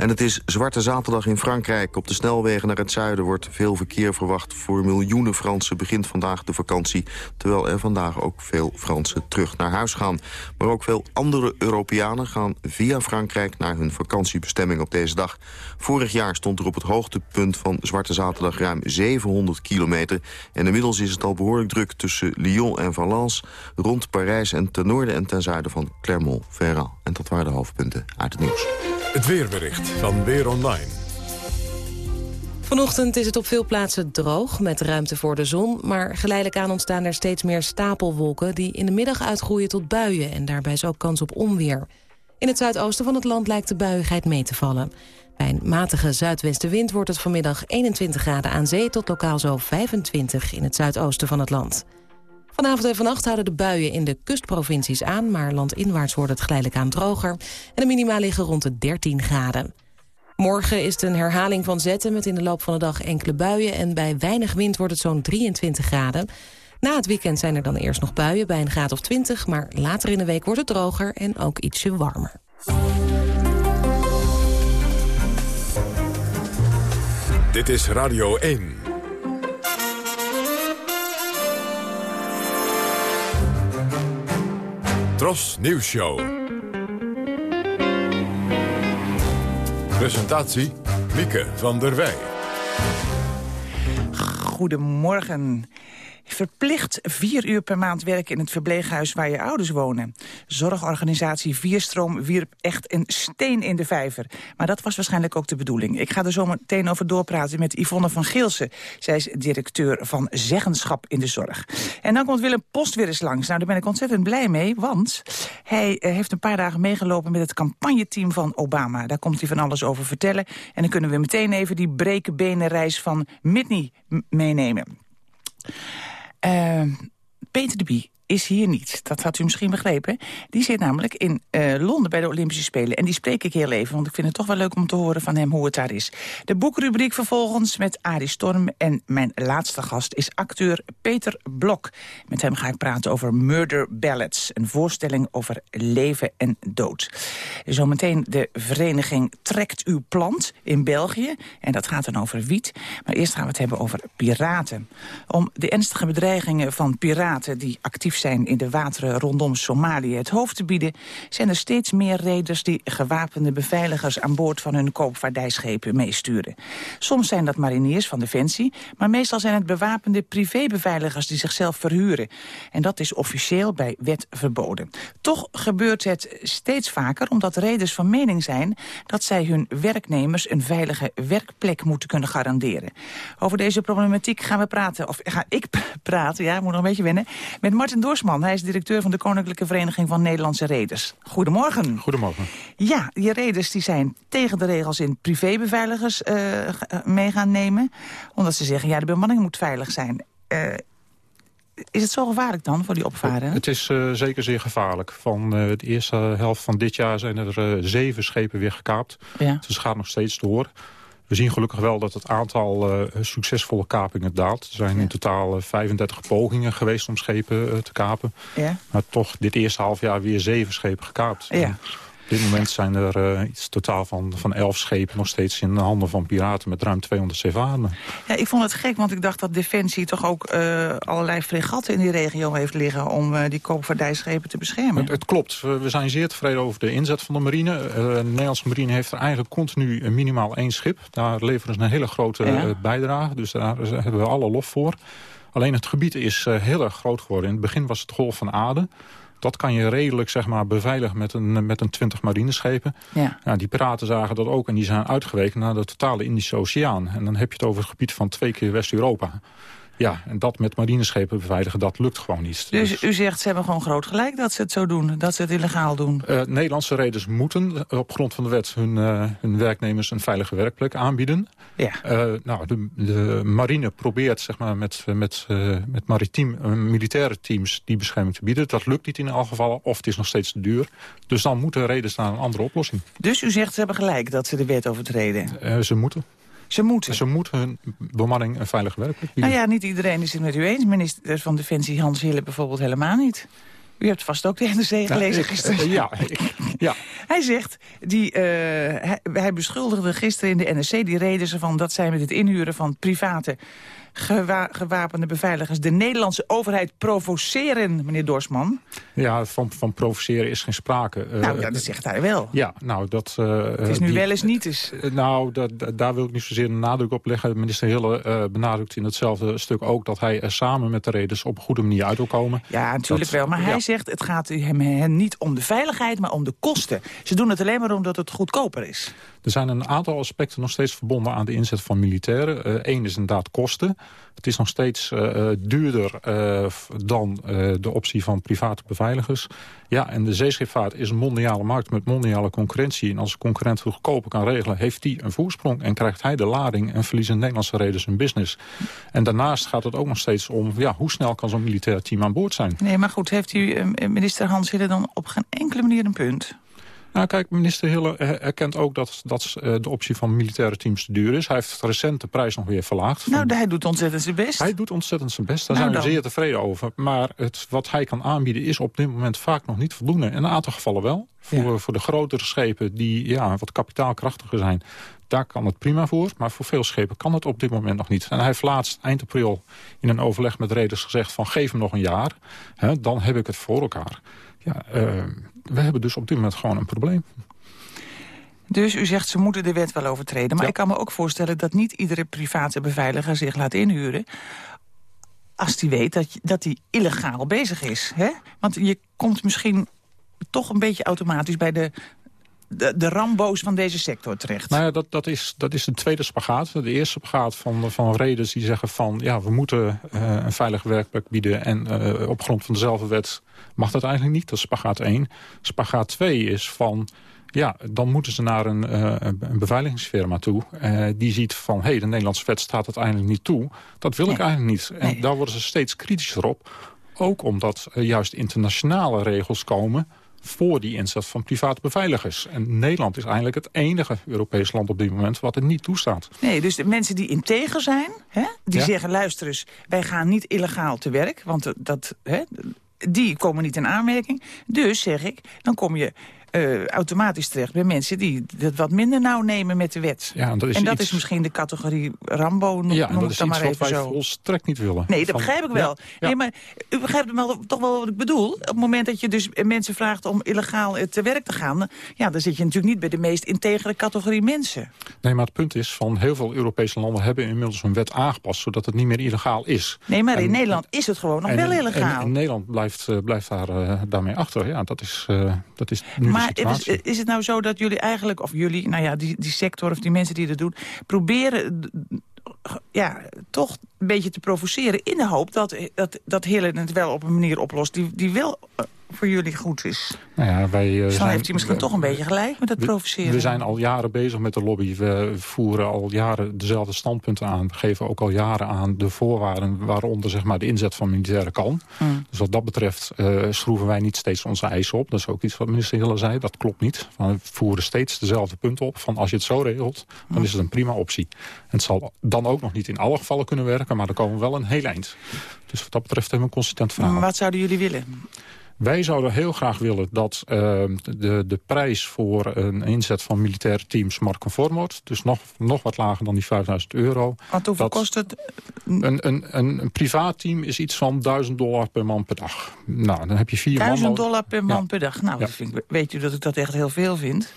En het is Zwarte Zaterdag in Frankrijk. Op de snelwegen naar het zuiden wordt veel verkeer verwacht. Voor miljoenen Fransen begint vandaag de vakantie... terwijl er vandaag ook veel Fransen terug naar huis gaan. Maar ook veel andere Europeanen gaan via Frankrijk... naar hun vakantiebestemming op deze dag. Vorig jaar stond er op het hoogtepunt van Zwarte Zaterdag... ruim 700 kilometer. En inmiddels is het al behoorlijk druk tussen Lyon en Valence... rond Parijs en ten noorden en ten zuiden van Clermont-Ferrand. En dat waren de hoofdpunten uit het nieuws. Het weerbericht van Weer Online. Vanochtend is het op veel plaatsen droog, met ruimte voor de zon... maar geleidelijk aan ontstaan er steeds meer stapelwolken... die in de middag uitgroeien tot buien en daarbij is ook kans op onweer. In het zuidoosten van het land lijkt de buiigheid mee te vallen. Bij een matige zuidwestenwind wordt het vanmiddag 21 graden aan zee... tot lokaal zo 25 in het zuidoosten van het land. Vanavond en vannacht houden de buien in de kustprovincies aan... maar landinwaarts wordt het geleidelijk aan droger... en de minima liggen rond de 13 graden. Morgen is het een herhaling van zetten met in de loop van de dag enkele buien... en bij weinig wind wordt het zo'n 23 graden. Na het weekend zijn er dan eerst nog buien bij een graad of 20... maar later in de week wordt het droger en ook ietsje warmer. Dit is Radio 1. Tros Nieuws Show. Presentatie Mieke van der Wij. Goedemorgen. Verplicht vier uur per maand werken in het verpleeghuis waar je ouders wonen. Zorgorganisatie Vierstroom wierp echt een steen in de vijver. Maar dat was waarschijnlijk ook de bedoeling. Ik ga er zo meteen over doorpraten met Yvonne van Geelsen. Zij is directeur van zeggenschap in de zorg. En dan komt Willem Post weer eens langs. Nou, daar ben ik ontzettend blij mee, want hij eh, heeft een paar dagen meegelopen met het campagneteam van Obama. Daar komt hij van alles over vertellen. En dan kunnen we meteen even die brekenbenenreis van Midney meenemen. Uh, Peter de Bie is hier niet. Dat had u misschien begrepen. Die zit namelijk in uh, Londen bij de Olympische Spelen. En die spreek ik heel even, want ik vind het toch wel leuk om te horen van hem hoe het daar is. De boekrubriek vervolgens met Arie Storm. En mijn laatste gast is acteur Peter Blok. Met hem ga ik praten over Murder Ballads. Een voorstelling over leven en dood. Zometeen de vereniging Trekt Uw Plant in België. En dat gaat dan over wiet. Maar eerst gaan we het hebben over piraten. Om de ernstige bedreigingen van piraten die actief zijn in de wateren rondom Somalië het hoofd te bieden... zijn er steeds meer reders die gewapende beveiligers aan boord van hun koopvaardijschepen meesturen. Soms zijn dat mariniers van Defensie, maar meestal zijn het bewapende privébeveiligers die zichzelf verhuren. En dat is officieel bij wet verboden. Toch gebeurt het steeds vaker omdat reders van mening zijn dat zij hun werknemers een veilige werkplek moeten kunnen garanderen. Over deze problematiek gaan we praten, of ga ik praten, ja, ik moet nog een beetje wennen, met Martin Hij is directeur van de Koninklijke Vereniging van Nederlandse Reders. Goedemorgen. Goedemorgen. Ja, die reders die zijn tegen de regels in privébeveiligers uh, mee gaan nemen. Omdat ze zeggen, ja, de bemanning moet veilig zijn. Uh, is het zo gevaarlijk dan voor die opvaren? Het is uh, zeker zeer gevaarlijk. Van uh, de eerste helft van dit jaar zijn er uh, zeven schepen weer gekaapt. Ja. Dus het gaat nog steeds door. We zien gelukkig wel dat het aantal uh, succesvolle kapingen daalt. Er zijn ja. in totaal uh, 35 pogingen geweest om schepen uh, te kapen. Ja. Maar toch dit eerste half jaar weer zeven schepen gekaapt. Ja. Op dit moment zijn er uh, iets totaal van, van elf schepen nog steeds in de handen van piraten met ruim 200 zeevaarden. Ja, ik vond het gek, want ik dacht dat Defensie toch ook uh, allerlei fregatten in die regio heeft liggen om uh, die koopvaardijschepen te beschermen. Het, het klopt. We, we, zijn zeer tevreden over de inzet van de marine. de Nederlandse marine heeft er eigenlijk continu minimaal één schip. Daar leveren ze een hele grote ja. bijdrage, dus daar hebben we alle lof voor. Alleen het gebied is heel erg groot geworden. In het begin was het Golf van Aden. Dat kan je redelijk zeg maar, beveiligen met een, met een 20 marineschepen. Ja. ja. die piraten zagen dat ook en die zijn uitgeweken naar de totale Indische Oceaan. En dan heb je het over het gebied van twee keer West-Europa. Ja, en dat met marineschepen beveiligen, dat lukt gewoon niet. Dus, dus, u zegt, ze hebben gewoon groot gelijk dat ze het zo doen, dat ze het illegaal doen? Uh, Nederlandse reders moeten op grond van de wet hun, uh, hun werknemers een veilige werkplek aanbieden. Ja. Uh, nou, de, de, marine probeert zeg maar, met, met, met maritiem, militaire teams die bescherming te bieden. Dat lukt niet in alle gevallen, of het is nog steeds te duur. Dus dan moeten reders naar een andere oplossing. Dus u zegt, ze hebben gelijk dat ze de wet overtreden? ze moeten. Ze moeten. Ze moeten hun bemanning een veilige werk Nou ja, niet iedereen is het met u eens. Minister van Defensie Hans Hille bijvoorbeeld helemaal niet. U hebt vast ook de NRC gelezen gisteren. ja, ja. [LAUGHS] Hij zegt, die, uh, hij, hij, beschuldigde gisteren in de NRC... die reden ze van dat zij met het inhuren van private gewapende beveiligers de Nederlandse overheid provoceren, meneer Dorsman? Ja, van, van provoceren is geen sprake. Eh, nou, ja, dat zegt hij wel. Ja, nou, dat... Uh, het is nu wel eens niet eens. nou, dat, daar wil ik niet zozeer een nadruk op leggen. Minister Hille benadrukt in hetzelfde stuk ook... dat hij er samen met de reders op een goede manier uit wil komen. Ja, natuurlijk wel. Maar hij zegt, het gaat hem, hem niet om de veiligheid, maar om de kosten. Ze doen het alleen maar omdat het goedkoper is. Er zijn een aantal aspecten nog steeds verbonden aan de inzet van militairen. Eén is inderdaad kosten. Het is nog steeds uh, duurder uh, dan de optie van private beveiligers. Ja, en de zeeschipvaart is een mondiale markt met mondiale concurrentie. En als een concurrent goedkoper kan regelen, heeft hij een voorsprong... en krijgt hij de lading en verliezen Nederlandse reders hun business. En daarnaast gaat het ook nog steeds om... Ja, hoe snel kan zo'n militair team aan boord zijn? Nee, maar goed, heeft u, minister Hans Hille dan op geen enkele manier een punt? Nou kijk, minister Hille erkent ook dat, dat eh, de optie van militaire teams te duur is. Hij heeft recent de prijs nog weer verlaagd. Nou, hij doet ontzettend zijn best. Hij doet ontzettend zijn best, daar nou zijn we zeer tevreden over. Maar het, wat hij kan aanbieden is op dit moment vaak nog niet voldoende. In een aantal gevallen wel. Voor, voor de grotere schepen die ja, wat kapitaalkrachtiger zijn, daar kan het prima voor. Maar voor veel schepen kan het op dit moment nog niet. En hij heeft laatst eind april in een overleg met reders gezegd van geef hem nog een jaar. Hè, dan heb ik het voor elkaar. Ja, uh, we hebben dus op dit moment gewoon een probleem. Dus u zegt ze moeten de wet wel overtreden. Maar ik kan me ook voorstellen dat niet iedere private beveiliger zich laat inhuren als die weet dat hij dat illegaal bezig is. Hè? Want je komt misschien toch een beetje automatisch bij de, de, de rambo's van deze sector terecht. Nou ja, dat, dat, is, dat is de tweede spagaat. De eerste spagaat van, van reders die zeggen van... ja, we moeten uh, een veilig werkplek bieden... en uh, op grond van dezelfde wet mag dat eigenlijk niet. Dat is spagaat 1. Spagaat 2 is van... Ja, dan moeten ze naar een, uh, een beveiligingsfirma toe. Uh, die ziet van, hé, hey, de Nederlandse wet staat het eigenlijk niet toe. Dat wil ik eigenlijk niet. En nee. daar worden ze steeds kritischer op. Ook omdat uh, juist internationale regels komen voor die inzet van private beveiligers. En Nederland is eigenlijk het enige Europees land op dit moment wat het niet toestaat. Nee, dus de mensen die integer zijn, hè, die ja? zeggen... luister eens, wij gaan niet illegaal te werk, want dat, hè, die komen niet in aanmerking. Dus, zeg ik, dan kom je uh, automatisch terecht bij mensen die het wat minder nauw nemen met de wet. Ja, en dat is, en dat iets... is misschien de categorie Rambo, noem, ja, noem dat is dan iets maar wat even wij zo. volstrekt niet willen. Nee, dat Van, begrijp ik wel. Ja, ja. Nee, maar u begrijpt wel, toch wel wat ik bedoel. Op het moment dat je dus mensen vraagt om illegaal te werk te gaan... ja, dan zit je natuurlijk niet bij de meest integere categorie mensen. Nee, maar het punt is van heel veel Europese landen hebben inmiddels hun wet aangepast... zodat het niet meer illegaal is. Nee, maar en, in Nederland is het gewoon nog en, wel illegaal. En, en Nederland blijft, uh, blijft daar, uh, daarmee achter. Ja, dat is, uh, dat is nu maar situatie. Is, is het nou zo dat jullie eigenlijk, of jullie, nou ja, die, die sector of die mensen die dat doen... proberen ja, toch een beetje te provoceren in de hoop dat, dat, dat Hille het wel op een manier oplost... die, die wel voor jullie goed is. Nou ja, wij, uh, dus dan zijn, heeft hij misschien we, toch een beetje gelijk met het provoceren. We zijn al jaren bezig met de lobby. We voeren al jaren dezelfde standpunten aan. We geven ook al jaren aan de voorwaarden waaronder zeg maar, de inzet van militairen kan. Mm. Dus wat dat betreft uh, schroeven wij niet steeds onze eisen op. Dat is ook iets wat minister Hille zei. Dat klopt niet. We voeren steeds dezelfde punten op. Van als je het zo regelt, dan mm. is het een prima optie. En het zal dan ook nog niet in alle gevallen kunnen werken. Maar dan komen we wel een heel eind. Dus wat dat betreft hebben we een consistent verhaal. Wat zouden jullie willen? Wij zouden heel graag willen dat uh, de, de prijs voor een inzet van militaire teams marktconform wordt. Dus nog, nog wat lager dan die 5000 euro. Wat hoeveel dat kost het? Een, een, een, een privaat team is iets van 1000 dollar per man per dag. Nou, dan heb je vier 1000 man. dollar per man ja. per dag. Nou, ja. vind ik, weet u dat ik dat echt heel veel vind?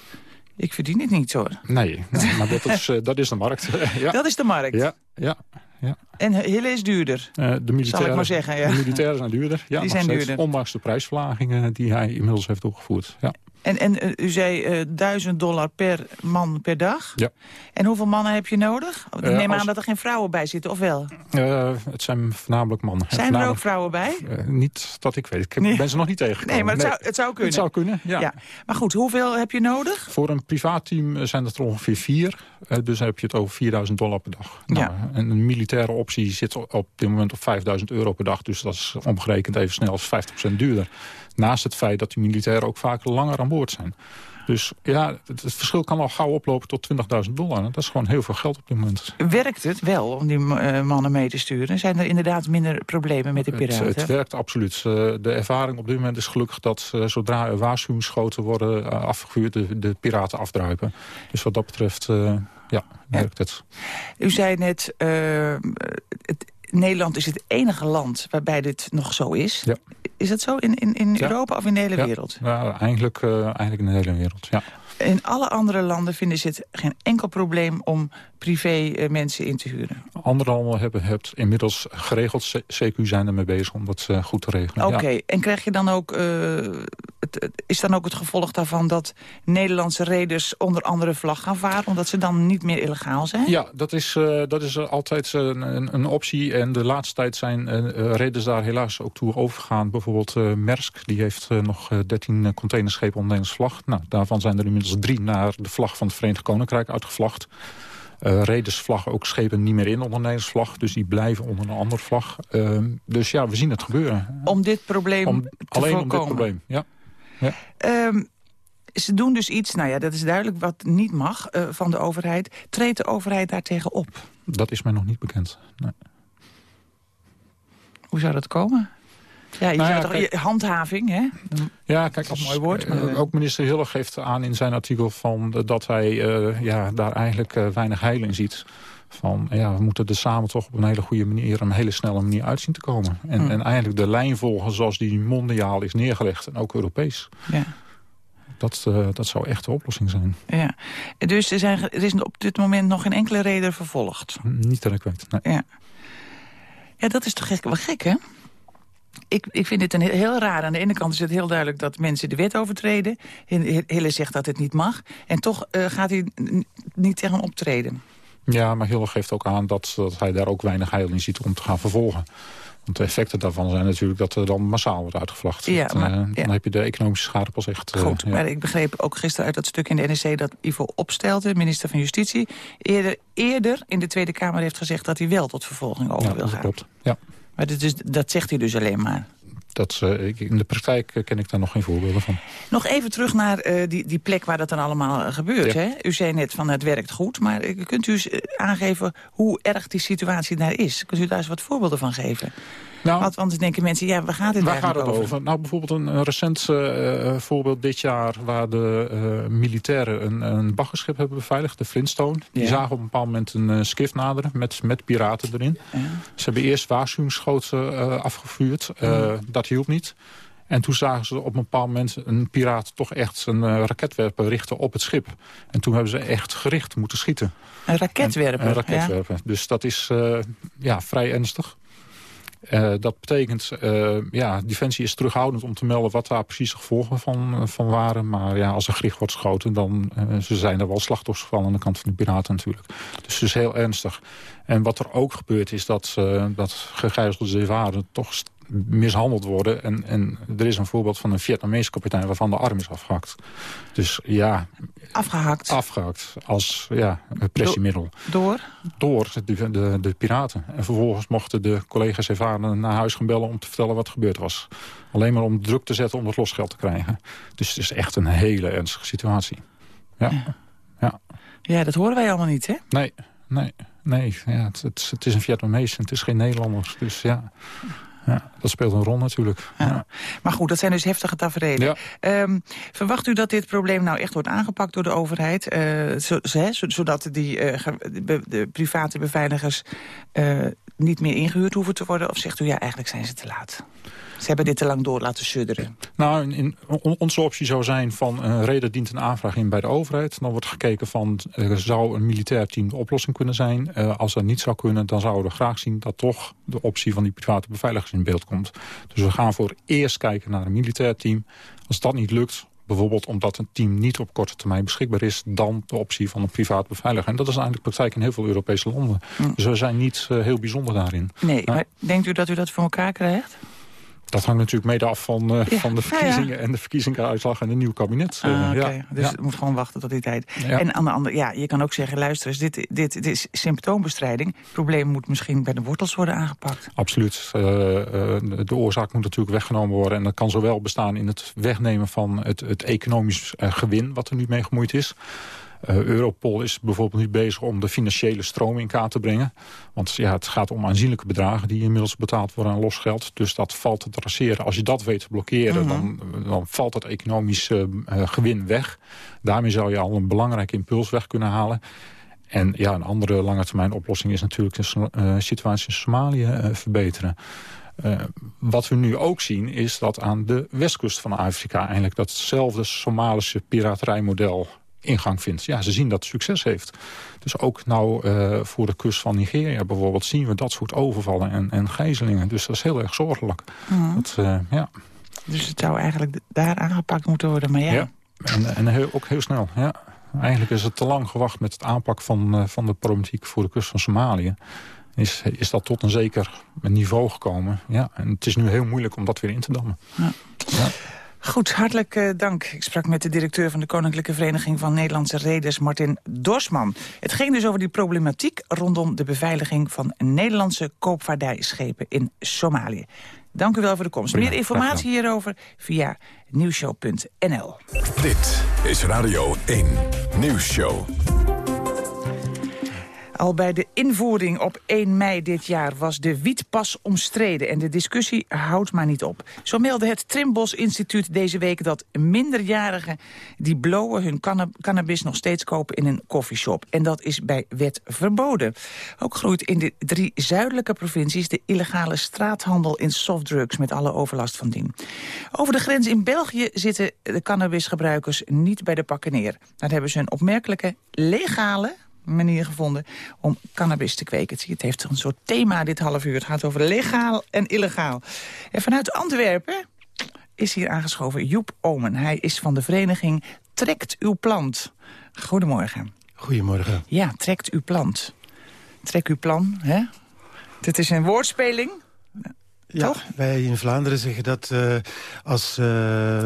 Ik verdien het niet hoor. Nee, nou, maar dat [LAUGHS] is, uh, dat is de markt. [LAUGHS] ja. Dat is de markt? Ja, ja. Ja. En Hille is duurder, uh, de militairen, zal ik maar zeggen. Ja. De militairen zijn duurder. Ja, die zijn duurder. Ondanks de prijsverlagingen die hij inmiddels heeft doorgevoerd. Ja. En, en uh, u zei uh, 1000 dollar per man per dag. Ja. En hoeveel mannen heb je nodig? Ik neem als... aan dat er geen vrouwen bij zitten, of wel? het zijn voornamelijk mannen. Zijn voornamelijk... er ook vrouwen bij? niet dat ik weet. Ik nee. ben ze nog niet tegengekomen. Nee, maar het, nee. Zou, het zou kunnen. Het zou kunnen, ja. ja. Maar goed, hoeveel heb je nodig? Voor een privaatteam zijn het er ongeveer vier. dus dan heb je het over 4000 dollar per dag. Nou, ja. En een militaire optie zit op dit moment op 5000 euro per dag. Dus dat is omgerekend even snel als 50% duurder. Naast het feit dat die militairen ook vaak langer aan boord zijn. Dus ja, het, het verschil kan al gauw oplopen tot 20.000 dollar. Dat is gewoon heel veel geld op dit moment. Werkt het wel om die uh, mannen mee te sturen? Zijn er inderdaad minder problemen met de piraten? Het, het werkt absoluut. Uh, de ervaring op dit moment is gelukkig dat uh, zodra er waarschuwingsschoten worden afgevuurd... De, de, piraten afdruipen. Dus wat dat betreft, ja, werkt het. U zei net, het, Nederland is het enige land waarbij dit nog zo is. Ja. Is dat zo in, in, in ja. Europa of in de hele ja. wereld? Ja, eigenlijk, uh, eigenlijk in de hele wereld, ja. In alle andere landen vinden ze het geen enkel probleem om privé uh, mensen in te huren? Andere landen hebben het inmiddels geregeld. CQ zijn ermee bezig om dat uh, goed te regelen. Oké, okay. ja. en krijg je dan ook, het, het, is dan ook het gevolg daarvan dat Nederlandse reders onder andere vlag gaan varen, omdat ze dan niet meer illegaal zijn? Ja, dat is, uh, dat is altijd een, een, optie. En de laatste tijd zijn reders daar helaas ook toe overgegaan. Bijvoorbeeld Maersk, die heeft nog 13 containerschepen onder Nederlands vlag. Nou, daarvan zijn er inmiddels drie naar de vlag van het Verenigd Koninkrijk uitgevlagd. Uh, redensvlag ook schepen niet meer in onder Nederlands vlag. Dus die blijven onder een andere vlag. Uh, dus ja, we zien het gebeuren. Om dit probleem om, te alleen voorkomen. om dit probleem, ja. ja. Um, ze doen dus iets, nou ja, dat is duidelijk wat niet mag uh, van de overheid. Treedt de overheid daartegen op? Dat is mij nog niet bekend, nee. Hoe zou dat komen? Ja, je Nou ja, toch, handhaving, hè? Ja, kijk, Dat is een als- mooi woord, maar, eh, ook minister Hille geeft aan in zijn artikel van, dat hij eh, ja, daar eigenlijk eh, weinig heil in ziet. Van, ja, we moeten er samen toch op een hele goede manier, een hele snelle manier uitzien te komen. En, Hmm. en eigenlijk de lijn volgen zoals die mondiaal is neergelegd en ook Europees. Ja. Dat, dat zou echt de oplossing zijn. Ja. Dus er, zijn, er is op dit moment nog geen enkele reden vervolgd. Niet dat ik weet. Nee. Ja. Ja, dat is toch gek, wel gek, hè? Ik, ik vind het een heel, raar. Aan de ene kant is het heel duidelijk dat mensen de wet overtreden. Hille zegt dat het niet mag. En toch eh, gaat hij niet tegen optreden. Ja, maar Hille geeft ook aan dat, dat hij daar ook weinig heil in ziet om te gaan vervolgen. Want de effecten daarvan zijn natuurlijk dat er dan massaal wordt uitgevlacht. Ja, maar- eh, ja. Dan heb je de economische schade pas echt... eh, Goed, ja. maar ik begreep ook gisteren uit dat stuk in de NRC... dat Ivo Opstelten, minister van Justitie... Eerder, eerder in de Tweede Kamer heeft gezegd... dat hij wel tot vervolging over Ja, wil dat gaan. klopt. Ja. Maar dit is, dat zegt hij dus alleen maar. Dat, eh, ik- in de praktijk ken ik daar nog geen voorbeelden van. Nog even terug naar eh, die, die plek waar dat dan allemaal eh, gebeurt. Ja. Hè? U zei net van het werkt goed, maar kunt u eens aangeven hoe erg die situatie daar is? Kunt u daar eens wat voorbeelden van geven? Nou, Want anders denken mensen, ja, waar gaat het Waar gaat het over? over? Nou, bijvoorbeeld een, een recent eh, eh, voorbeeld dit jaar... waar de eh, militairen een, een baggerschip hebben beveiligd, de Flintstone. Die Ja. zagen op een bepaald moment een uh, skiff naderen met, met piraten erin. Ze hebben eerst waarschuwingsschoten afgevuurd. Dat hielp niet. En toen zagen ze op een bepaald moment een piraat toch echt een uh, raketwerper richten op het schip. En toen hebben ze echt gericht moeten schieten. Een raketwerper? Een, een raketwerper. Dus dat is uh, ja, vrij ernstig. Uh, dat betekent, uh, ja, Defensie is terughoudend om te melden wat daar precies de gevolgen van, van waren. Maar ja, als er gericht wordt geschoten, dan ze zijn er wel slachtoffers van aan de kant van de piraten natuurlijk. Dus het is heel ernstig. En wat er ook gebeurt is dat, dat gegijzelde zeewaren toch mishandeld worden. En, en er is een voorbeeld van een Vietnamese kapitein waarvan de arm is afgehakt. Dus ja... Afgehakt? Afgehakt als ja, pressiemiddel. Door? Door de, de, de piraten. En vervolgens mochten de collega's ervaren naar huis gaan bellen om te vertellen wat er gebeurd was. Alleen maar om druk te zetten om het losgeld te krijgen. Dus het is echt een hele ernstige situatie. Ja. Ja, ja. ja dat horen wij allemaal niet, hè? Nee, nee. Nee, ja, het, het, het is een Vietnamees en het is geen Nederlander. Dus ja... Ja, dat speelt een rol natuurlijk. Ja. Ja. Maar goed, dat zijn dus heftige tafereelen. Um, verwacht u dat dit probleem nou echt wordt aangepakt door de overheid? Uh, zo, zo, zodat die, uh, de, de, private beveiligers uh, niet meer ingehuurd hoeven te worden? Of zegt u, ja, eigenlijk zijn ze te laat? Ze hebben dit te lang door laten sudderen. Nou, in, onze optie zou zijn van een reden dient een aanvraag in bij de overheid. Dan wordt gekeken van, uh, zou een militair team de oplossing kunnen zijn? Uh, als dat niet zou kunnen, dan zouden we graag zien dat toch de optie van die private beveiligers in beeld komt. Dus we gaan voor eerst kijken naar een militair team. Als dat niet lukt, bijvoorbeeld omdat een team niet op korte termijn beschikbaar is... dan de optie van een privaat beveiliger. En dat is eigenlijk praktijk in heel veel Europese landen. Dus we zijn niet uh, heel bijzonder daarin. Nee, maar denkt u dat u dat voor elkaar krijgt? Dat hangt natuurlijk mede af van, uh, ja, van de verkiezingen ja, ja. en de verkiezingsuitslag en een nieuw kabinet. Uh, ah, okay. Dus het moet gewoon wachten tot die tijd. En aan de andere, ja, je kan ook zeggen, luister eens, dit, dit, dit is symptoombestrijding. Het probleem moet misschien bij de wortels worden aangepakt. Absoluut. Uh, de oorzaak moet natuurlijk weggenomen worden. En dat kan zowel bestaan in het wegnemen van het, het economisch gewin wat er nu mee gemoeid is. Uh, Europol is bijvoorbeeld niet bezig om de financiële stroom in kaart te brengen. Want ja, het gaat om aanzienlijke bedragen die inmiddels betaald worden aan losgeld. Dus dat valt te traceren. Als je dat weet te blokkeren, mm -hmm. dan, dan valt het economische uh, gewin weg. Daarmee zou je al een belangrijke impuls weg kunnen halen. En ja, een andere lange termijn oplossing is natuurlijk de uh, situatie in Somalië uh, verbeteren. Uh, wat we nu ook zien is dat aan de westkust van Afrika... eigenlijk datzelfde Somalische piraterijmodel ingang vindt. Ja, ze zien dat het succes heeft. Dus ook nou uh, voor de kust van Nigeria bijvoorbeeld... zien we dat soort overvallen en, en gijzelingen. Dus dat is heel erg zorgelijk. Mm. Dat, uh, ja. Dus het zou eigenlijk daar aangepakt moeten worden, maar ja. ja. En, en heel, ook heel snel, ja. Eigenlijk is het te lang gewacht met het aanpakken van, uh, van de problematiek voor de kust van Somalië. Is, is dat tot een zeker niveau gekomen. Ja, en het is nu heel moeilijk om dat weer in te dammen. Ja. ja. Goed, hartelijk uh, dank. Ik sprak met de directeur van de Koninklijke Vereniging van Nederlandse Reders, Martin Dorsman. Het ging dus over die problematiek rondom de beveiliging van Nederlandse koopvaardijschepen in Somalië. Dank u wel voor de komst. Meer informatie hierover via nieuwshow.nl. Dit is Radio 1 Nieuwsshow. Al bij de invoering op 1 mei dit jaar was de wietpas omstreden... en de discussie houdt maar niet op. Zo meldde het Trimbos Instituut deze week dat minderjarigen... die blowen hun canna cannabis nog steeds kopen in een koffieshop. En dat is bij wet verboden. Ook groeit in de drie zuidelijke provincies... de illegale straathandel in softdrugs met alle overlast van dien. Over de grens in België zitten de cannabisgebruikers niet bij de pakken neer. Daar hebben ze een opmerkelijke legale manier gevonden om cannabis te kweken. Het heeft een soort thema dit half uur. Het gaat over legaal en illegaal. En vanuit Antwerpen is hier aangeschoven Joep Omen. Hij is van de vereniging Trekt Uw Plant. Goedemorgen. Goedemorgen. Ja, Trekt Uw Plant. Trek Uw Plan, hè? Dit is een woordspeling. Ja, Toch? wij in Vlaanderen zeggen dat uh, als uh,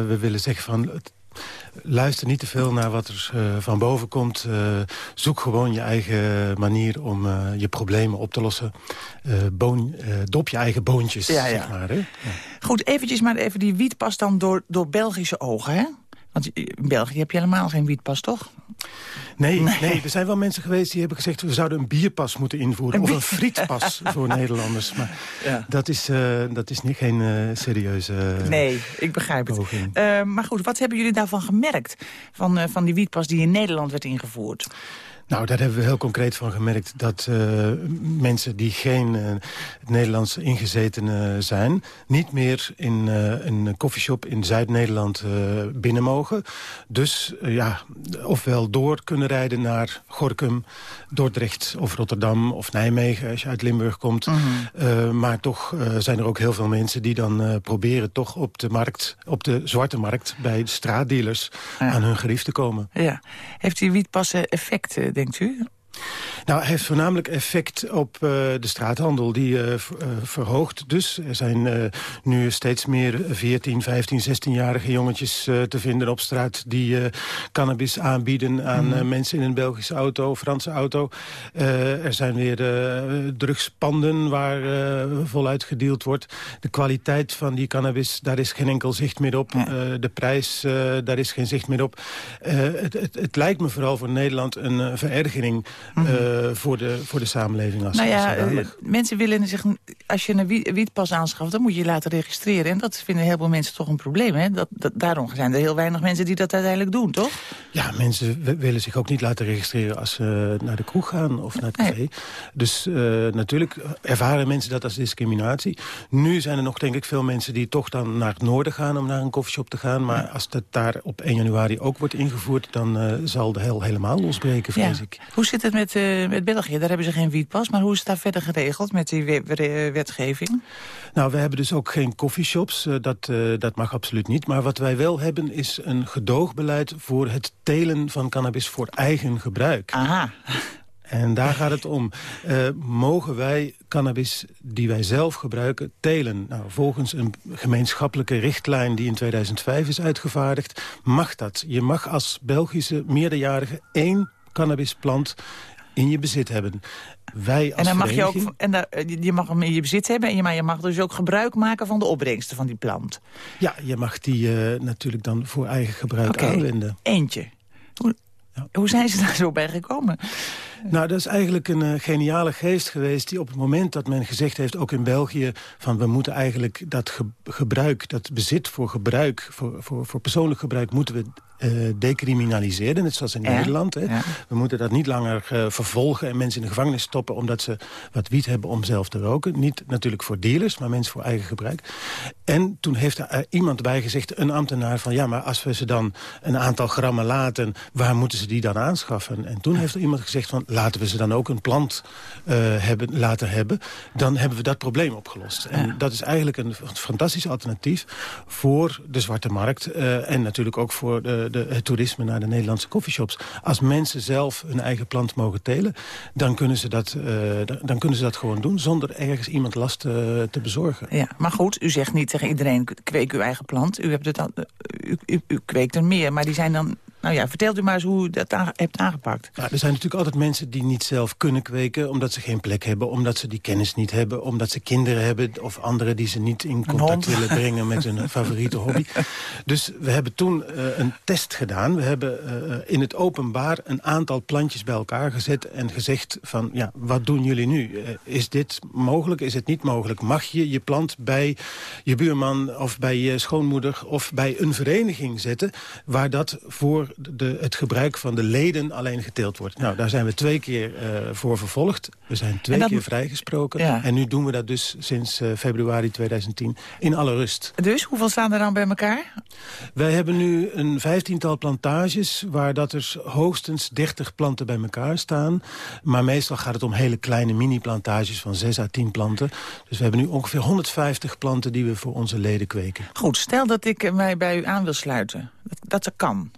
we willen zeggen van luister niet te veel naar wat er uh, van boven komt. Uh, zoek gewoon je eigen manier om uh, je problemen op te lossen. Boon, dop je eigen boontjes, ja, ja. zeg maar. Hè? Ja. Goed, eventjes maar even die wietpas dan door, door Belgische ogen, hè? Want in België heb je helemaal geen wietpas, toch? Nee, nee, nee, er zijn wel mensen geweest die hebben gezegd... we zouden een bierpas moeten invoeren. Of een frietpas [LAUGHS] voor Nederlanders. Maar ja. dat, is, uh, dat is niet geen uh, serieuze Nee, ik begrijp het. Uh, maar goed, wat hebben jullie daarvan gemerkt? Van, van die wietpas die in Nederland werd ingevoerd? Nou, daar hebben we heel concreet van gemerkt dat uh, mensen die geen uh, Nederlands ingezetenen zijn... niet meer in uh, een koffieshop in Zuid-Nederland binnen mogen. Dus ja, ofwel door kunnen rijden naar Gorkum, Dordrecht of Rotterdam of Nijmegen... als je uit Limburg komt. Mm -hmm. maar toch zijn er ook heel veel mensen die dan proberen... toch op de markt, op de zwarte markt bij de straatdealers ja. aan hun gerief te komen. Ja. Heeft die wietpassen effecten? Denkt u? Nou, heeft voornamelijk effect op uh, de straathandel. Die uh, verhoogt dus. Er zijn uh, nu steeds meer 14, 15, 16-jarige jongetjes te vinden op straat... die cannabis aanbieden aan mm. mensen in een Belgische auto, Franse auto. er zijn weer drugspanden waar voluit gedeeld wordt. De kwaliteit van die cannabis, daar is geen enkel zicht meer op. De prijs, daar is geen zicht meer op. Het, het, het, lijkt me vooral voor Nederland een verergering... Mm -hmm. voor, de, voor de samenleving als Nou ja, als uh, mensen willen zich, als je een wietpas aanschaft, dan moet je je laten registreren. En dat vinden heel veel mensen toch een probleem. Hè? Dat, dat, daarom zijn er heel weinig mensen die dat uiteindelijk doen, toch? Ja, mensen willen zich ook niet laten registreren als ze naar de kroeg gaan of naar het café. Nee. Dus uh, natuurlijk ervaren mensen dat als discriminatie. Nu zijn er nog denk ik veel mensen die toch dan naar het noorden gaan om naar een koffieshop te gaan. Maar ja. als dat daar op 1 januari ook wordt ingevoerd, dan zal de hel helemaal losbreken, vrees ja. ik. Hoe zit het met, uh, met België? Daar hebben ze geen wietpas, maar hoe is het daar verder geregeld met die wetgeving? Nou, we hebben dus ook geen coffeeshops, uh, dat, dat mag absoluut niet. Maar wat wij wel hebben is een gedoogbeleid voor het telen van cannabis voor eigen gebruik. Aha. En daar gaat het om. Uh, mogen wij cannabis die wij zelf gebruiken telen? Nou, volgens een gemeenschappelijke richtlijn die in 2005 is uitgevaardigd... mag dat. Je mag als Belgische meerderjarige één cannabisplant in je bezit hebben. Wij als en dan mag je ook en dan, je mag hem in je bezit hebben en je, maar je mag dus ook gebruik maken van de opbrengsten van die plant. Ja, je mag die uh, natuurlijk dan voor eigen gebruik okay. aanwenden. Eentje. Hoe, ja. hoe zijn ze daar zo bij gekomen? Nou, dat is eigenlijk een uh, geniale geest geweest... die op het moment dat men gezegd heeft, ook in België... van we moeten eigenlijk dat ge gebruik, dat bezit voor gebruik... voor, voor, voor persoonlijk gebruik moeten we uh, decriminaliseren. Net zoals in ja. Nederland. Hè. Ja. We moeten dat niet langer uh, vervolgen en mensen in de gevangenis stoppen... omdat ze wat wiet hebben om zelf te roken. Niet natuurlijk voor dealers, maar mensen voor eigen gebruik. En toen heeft er iemand bij gezegd, een ambtenaar... van ja, maar als we ze dan een aantal grammen laten... waar moeten ze die dan aanschaffen? En toen heeft er iemand gezegd van laten we ze dan ook een plant uh, hebben, laten hebben... dan hebben we dat probleem opgelost. En Ja. dat is eigenlijk een fantastisch alternatief voor de zwarte markt... En natuurlijk ook voor de, de, het toerisme naar de Nederlandse coffeeshops. Als mensen zelf hun eigen plant mogen telen... dan kunnen ze dat, uh, dan kunnen ze dat gewoon doen... zonder ergens iemand last uh, te bezorgen. Ja, maar goed, u zegt niet tegen iedereen kweek uw eigen plant. U, hebt dan, u, u, u kweekt er meer, maar die zijn dan nou ja, vertelt u maar eens hoe u dat hebt aangepakt. Ja, er zijn natuurlijk altijd mensen die niet zelf kunnen kweken... omdat ze geen plek hebben, omdat ze die kennis niet hebben... omdat ze kinderen hebben of anderen die ze niet in contact willen brengen... met hun [LAUGHS] favoriete hobby. Dus we hebben toen uh, een test gedaan. We hebben uh, in het openbaar een aantal plantjes bij elkaar gezet... en gezegd van, ja, wat doen jullie nu? Uh, is dit mogelijk? Is het niet mogelijk? Mag je je plant bij je buurman of bij je schoonmoeder... of bij een vereniging zetten waar dat voor de, het gebruik van de leden alleen geteeld wordt. Nou, daar zijn we twee keer uh, voor vervolgd. We zijn twee dat... keer vrijgesproken. Ja. En nu doen we dat dus sinds uh, februari 2010 in alle rust. Dus, hoeveel staan er dan bij elkaar? Wij hebben nu een vijftiental plantages... waar dat er hoogstens 30 planten bij elkaar staan. Maar meestal gaat het om hele kleine mini-plantages van 6 à 10 planten. Dus we hebben nu ongeveer 150 planten die we voor onze leden kweken. Goed, stel dat ik mij bij u aan wil sluiten. Dat, dat er kan.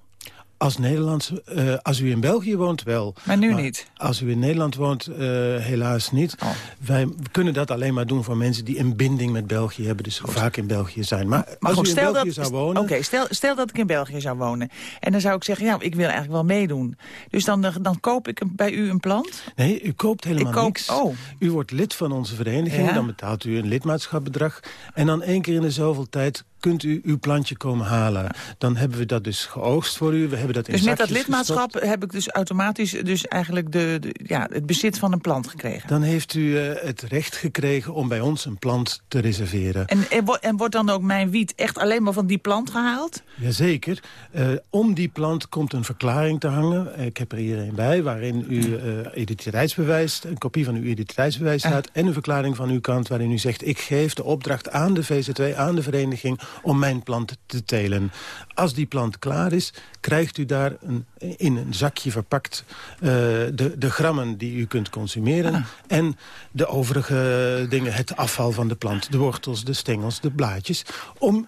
Als Nederlandse, uh, als u in België woont, wel. Maar nu maar niet? Als u in Nederland woont, uh, helaas niet. Oh. Wij kunnen dat alleen maar doen voor mensen die een binding met België hebben. Dus Goed. vaak in België zijn. Maar, maar als goed, u in stel België dat, zou wonen... Oké, okay, stel, stel dat ik in België zou wonen. En dan zou ik zeggen, ja, ik wil eigenlijk wel meedoen. Dus dan, dan koop ik een, bij u een plant? Nee, u koopt helemaal koop, niks. Oh. U wordt lid van onze vereniging. Ja? Dan betaalt u een lidmaatschapbedrag. En dan één keer in de zoveel tijd kunt u uw plantje komen halen. Dan hebben we dat dus geoogst voor u. We hebben dat in dus met dat lidmaatschap gestopt. heb ik dus automatisch dus eigenlijk de, de, ja, het bezit van een plant gekregen? Dan heeft u uh, het recht gekregen om bij ons een plant te reserveren. En, en, en, wordt dan ook mijn wiet echt alleen maar van die plant gehaald? Jazeker. Uh, om die plant komt een verklaring te hangen. Ik heb er hier een bij waarin u uh, identiteitsbewijs, een kopie van uw identiteitsbewijs staat... en een verklaring van uw kant waarin u zegt... ik geef de opdracht aan de VZW, aan de vereniging om mijn plant te telen. Als die plant klaar is, krijgt u daar een, in een zakje verpakt uh, de, de grammen die u kunt consumeren. Ah. En de overige dingen, het afval van de plant. De wortels, de stengels, de blaadjes. Om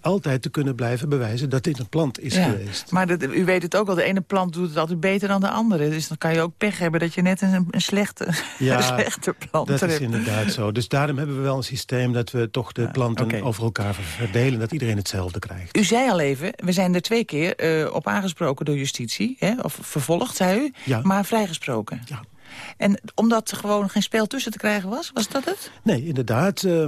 altijd te kunnen blijven bewijzen dat dit een plant is ja, geweest. Maar dat, u weet het ook al, de ene plant doet het altijd beter dan de andere. Dus dan kan je ook pech hebben dat je net een, een slechte, [LAUGHS] ja, een slechte plant dat hebt. is inderdaad zo. Dus daarom hebben we wel een systeem dat we toch de planten okay. over elkaar verdelen. Dat iedereen hetzelfde krijgt. U zei al even, we zijn er twee keer uh, op aangesproken door justitie. Hè? Of vervolgd, zei u, maar vrijgesproken. Ja. En omdat er gewoon geen spel tussen te krijgen was, was dat het? Nee, inderdaad. Uh,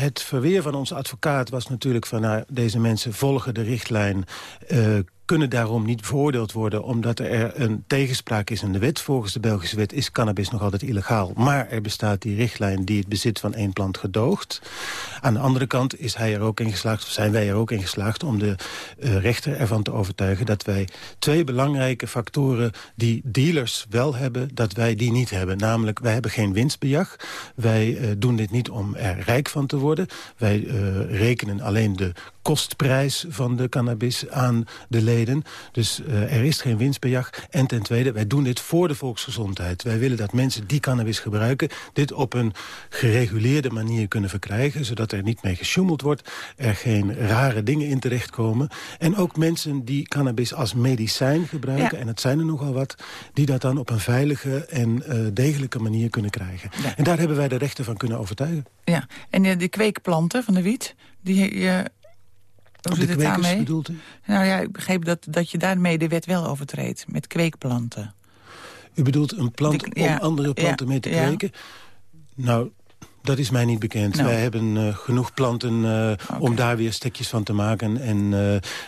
het verweer van onze advocaat was natuurlijk van... Nou, deze mensen volgen de richtlijn... Uh, kunnen daarom niet veroordeeld worden... omdat er een tegenspraak is in de wet. Volgens de Belgische wet is cannabis nog altijd illegaal. Maar er bestaat die richtlijn die het bezit van één plant gedoogt. Aan de andere kant is hij er ook in geslaagd, of zijn wij er ook in geslaagd... om de uh, rechter ervan te overtuigen dat wij twee belangrijke factoren... die dealers wel hebben, dat wij die niet hebben. Namelijk, wij hebben geen winstbejag. Wij uh, doen dit niet om er rijk van te worden. Wij uh, rekenen alleen de kostprijs van de cannabis aan de leden. Dus uh, er is geen winstbejag. En ten tweede, wij doen dit voor de volksgezondheid. Wij willen dat mensen die cannabis gebruiken... dit op een gereguleerde manier kunnen verkrijgen... zodat er niet mee gesjoemeld wordt, er geen rare dingen in terechtkomen. En ook mensen die cannabis als medicijn gebruiken... Ja. en het zijn er nogal wat, die dat dan op een veilige en uh, degelijke manier kunnen krijgen. Ja. En daar hebben wij de rechten van kunnen overtuigen. Ja, en uh, de kweekplanten van de wiet... die uh, hoe zit het daarmee? bedoelt u? Nou ja, ik begreep dat, dat je daarmee de wet wel overtreedt. Met kweekplanten. U bedoelt een plant de, ja, om andere planten ja, mee te kweken? Ja. Nou, dat is mij niet bekend. Nou. Wij hebben uh, genoeg planten uh, okay. om daar weer stekjes van te maken. En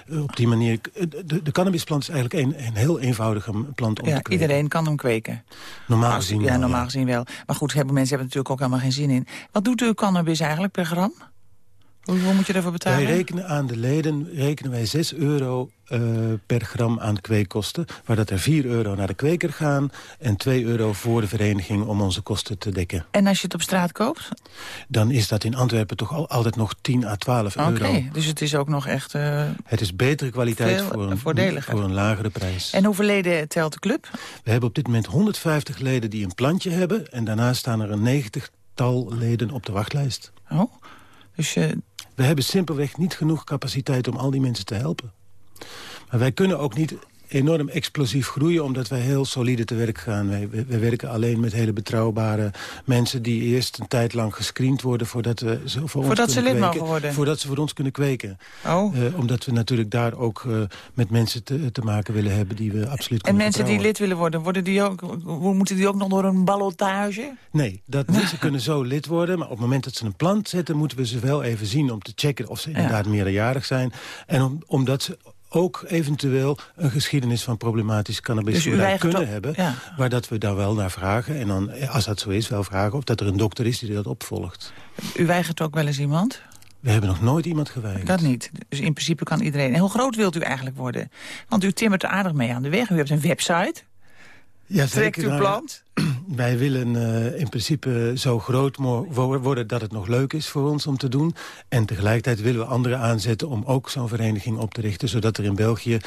uh, op die manier... De, de cannabisplant is eigenlijk een, een heel eenvoudige plant om ja, te kweken. Iedereen kan hem kweken. Normaal gezien ja, wel. normaal gezien wel. Maar goed, hebben mensen hebben natuurlijk ook helemaal geen zin in. Wat doet uw cannabis eigenlijk per gram? Hoeveel moet je ervoor betalen? Wij rekenen aan de leden rekenen wij 6 euro uh, per gram aan kweekkosten. Waar dat er 4 euro naar de kweker gaan... en 2 euro voor de vereniging om onze kosten te dekken. En als je het op straat koopt? Dan is dat in Antwerpen toch al, altijd nog 10 à 12 euro. Oké, dus het is ook nog echt... Uh, het is betere kwaliteit voor een, voor een lagere prijs. En hoeveel leden telt de club? We hebben op dit moment 150 leden die een plantje hebben... en daarnaast staan er een 90-tal leden op de wachtlijst. Oh, dus je... We hebben simpelweg niet genoeg capaciteit om al die mensen te helpen. Maar wij kunnen ook niet enorm explosief groeien... omdat wij heel solide te werk gaan. Wij, wij werken alleen met hele betrouwbare mensen... die eerst een tijd lang gescreend worden voordat, we ze voor voordat ons ze lid mogen worden? Voordat ze voor ons kunnen kweken. Oh. Uh, omdat we natuurlijk daar ook uh, met mensen te, te, maken willen hebben... die we absoluut En mensen die lid willen worden, worden die ook, moeten die ook nog door een ballotage? Nee, dat, [LAUGHS] ze kunnen zo lid worden. Maar op het moment dat ze een plant zetten... moeten we ze wel even zien om te checken of ze inderdaad ja. meerderjarig zijn. En om, omdat ze ook eventueel een geschiedenis van problematisch cannabis dus kunnen hebben. Ja. Maar dat we daar wel naar vragen. En dan, als dat zo is, wel vragen of dat er een dokter is die dat opvolgt. U weigert ook wel eens iemand? We hebben nog nooit iemand geweigerd. Dat niet. Dus in principe kan iedereen. En hoe groot wilt u eigenlijk worden? Want u timmert er aardig mee aan de weg. U hebt een website. Ja, Trekt uw plant. Wij willen uh, in principe zo groot worden dat het nog leuk is voor ons om te doen. En tegelijkertijd willen we anderen aanzetten om ook zo'n vereniging op te richten. Zodat er in België,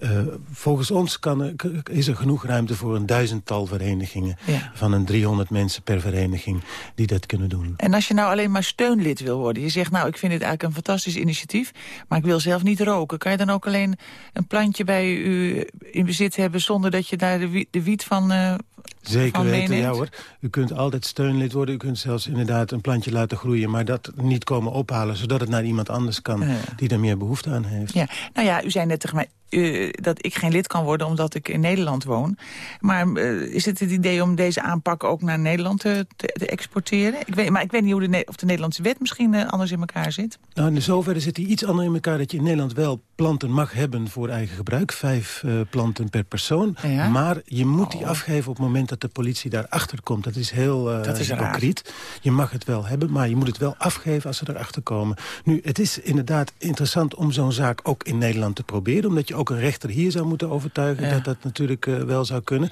uh, volgens ons kan, is er genoeg ruimte voor een duizendtal verenigingen. Ja. Van een 300 mensen per vereniging die dat kunnen doen. En als je nou alleen maar steunlid wil worden. Je zegt nou ik vind dit eigenlijk een fantastisch initiatief. Maar ik wil zelf niet roken. Kan je dan ook alleen een plantje bij u in bezit hebben zonder dat je daar de, wiet, de wiet van... Uh, Zeker weten, ja hoor. U kunt altijd steunlid worden. U kunt zelfs inderdaad een plantje laten groeien... maar dat niet komen ophalen, zodat het naar iemand anders kan... Ja. die er meer behoefte aan heeft. Ja. Nou ja, u zei net tegen mij uh, dat ik geen lid kan worden omdat ik in Nederland woon. Maar uh, is het het idee om deze aanpak ook naar Nederland te, te, te exporteren? Ik weet, maar ik weet niet hoe de, of de Nederlandse wet misschien uh, anders in elkaar zit. Nou, in zoverre zit die iets anders in elkaar... dat je in Nederland wel planten mag hebben voor eigen gebruik. Vijf planten per persoon. Ja? Maar je moet die oh. afgeven op het moment dat de politie daarachter komt. Dat is heel dat is hypocriet. Je mag het wel hebben, maar je moet het wel afgeven als ze erachter komen. Nu, het is inderdaad interessant om zo'n zaak ook in Nederland te proberen. Omdat je ook een rechter hier zou moeten overtuigen... Ja. dat dat natuurlijk uh, wel zou kunnen.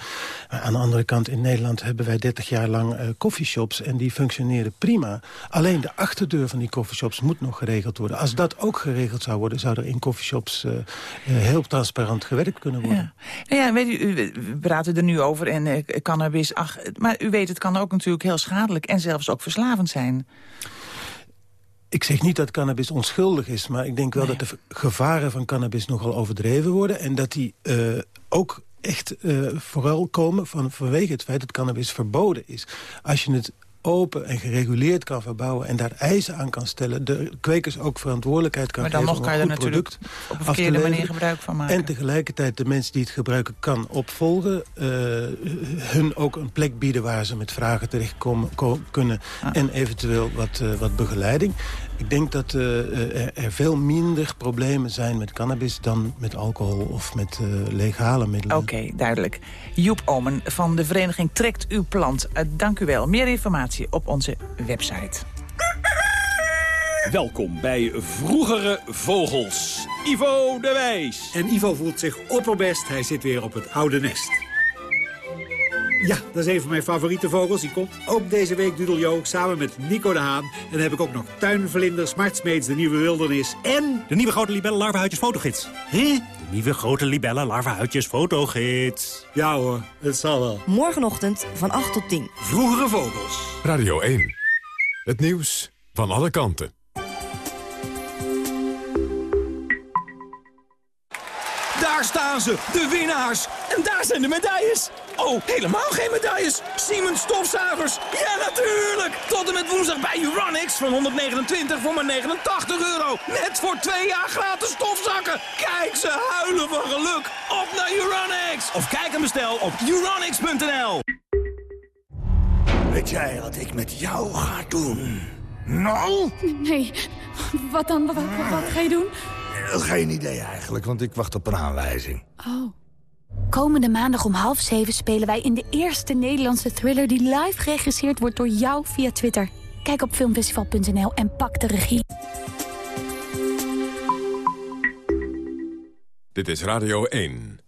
Maar aan de andere kant, in Nederland hebben wij 30 jaar lang uh, coffeeshops... en die functioneren prima. Alleen de achterdeur van die coffeeshops moet nog geregeld worden. Als dat ook geregeld zou worden... zou er in coffeeshops uh, heel transparant gewerkt kunnen worden. Ja. Nou ja, weet u, we praten er nu over en cannabis... Ach, maar u weet, het kan ook natuurlijk heel schadelijk... en zelfs ook verslavend zijn. Ik zeg niet dat cannabis onschuldig is, maar ik denk wel nee. dat de gevaren van cannabis nogal overdreven worden. En dat die uh, ook echt uh, vooral komen van, vanwege het feit dat cannabis verboden is. Als je het open en gereguleerd kan verbouwen... en daar eisen aan kan stellen, de kwekers ook verantwoordelijkheid kan geven... Maar dan nog kan je er natuurlijk op een verkeerde manier gebruik van maken. En tegelijkertijd de mensen die het gebruiken kan opvolgen... Uh, hun ook een plek bieden waar ze met vragen terecht komen, kunnen... Ah. en eventueel wat, uh, wat begeleiding. Ik denk dat er, er, veel minder problemen zijn met cannabis... dan met alcohol of met legale middelen. Oké, duidelijk. Joep Omen van de vereniging Trekt Uw Plant. dank u wel. Meer informatie op onze website. Welkom bij Vroegere Vogels. Ivo de Wijs. En Ivo voelt zich opperbest. Hij zit weer op het oude nest. Ja, dat is een van mijn favoriete vogels. Die komt ook deze week Dudeljo samen met Nico de Haan. En dan heb ik ook nog tuinvlinders, smartsmeets, de nieuwe wildernis en... De nieuwe grote libelle larvenhuidjes fotogids. Hè? De nieuwe grote libelle larvenhuidjes fotogids. Ja hoor, het zal wel. Morgenochtend van 8 tot 10. Vroegere Vogels. Radio 1. Het nieuws van alle kanten. Daar staan ze, de winnaars. En daar zijn de medailles. Oh, helemaal geen medailles. Siemens stofzuigers. Ja, natuurlijk. Tot en met woensdag bij Uranix van 129 voor maar 89 euro. Net voor twee jaar gratis stofzakken. Kijk, ze huilen van geluk. Op naar Uranix. Of kijk en bestel op uranix.nl. Weet jij wat ik met jou ga doen? Nou? Nee. Wat dan? Wat, wat, wat ga je doen? Geen idee eigenlijk, want ik wacht op een aanwijzing. Oh. Komende maandag om half zeven spelen wij in de eerste Nederlandse thriller... die live geregisseerd wordt door jou via Twitter. Kijk op filmfestival.nl en pak de regie. Dit is Radio 1.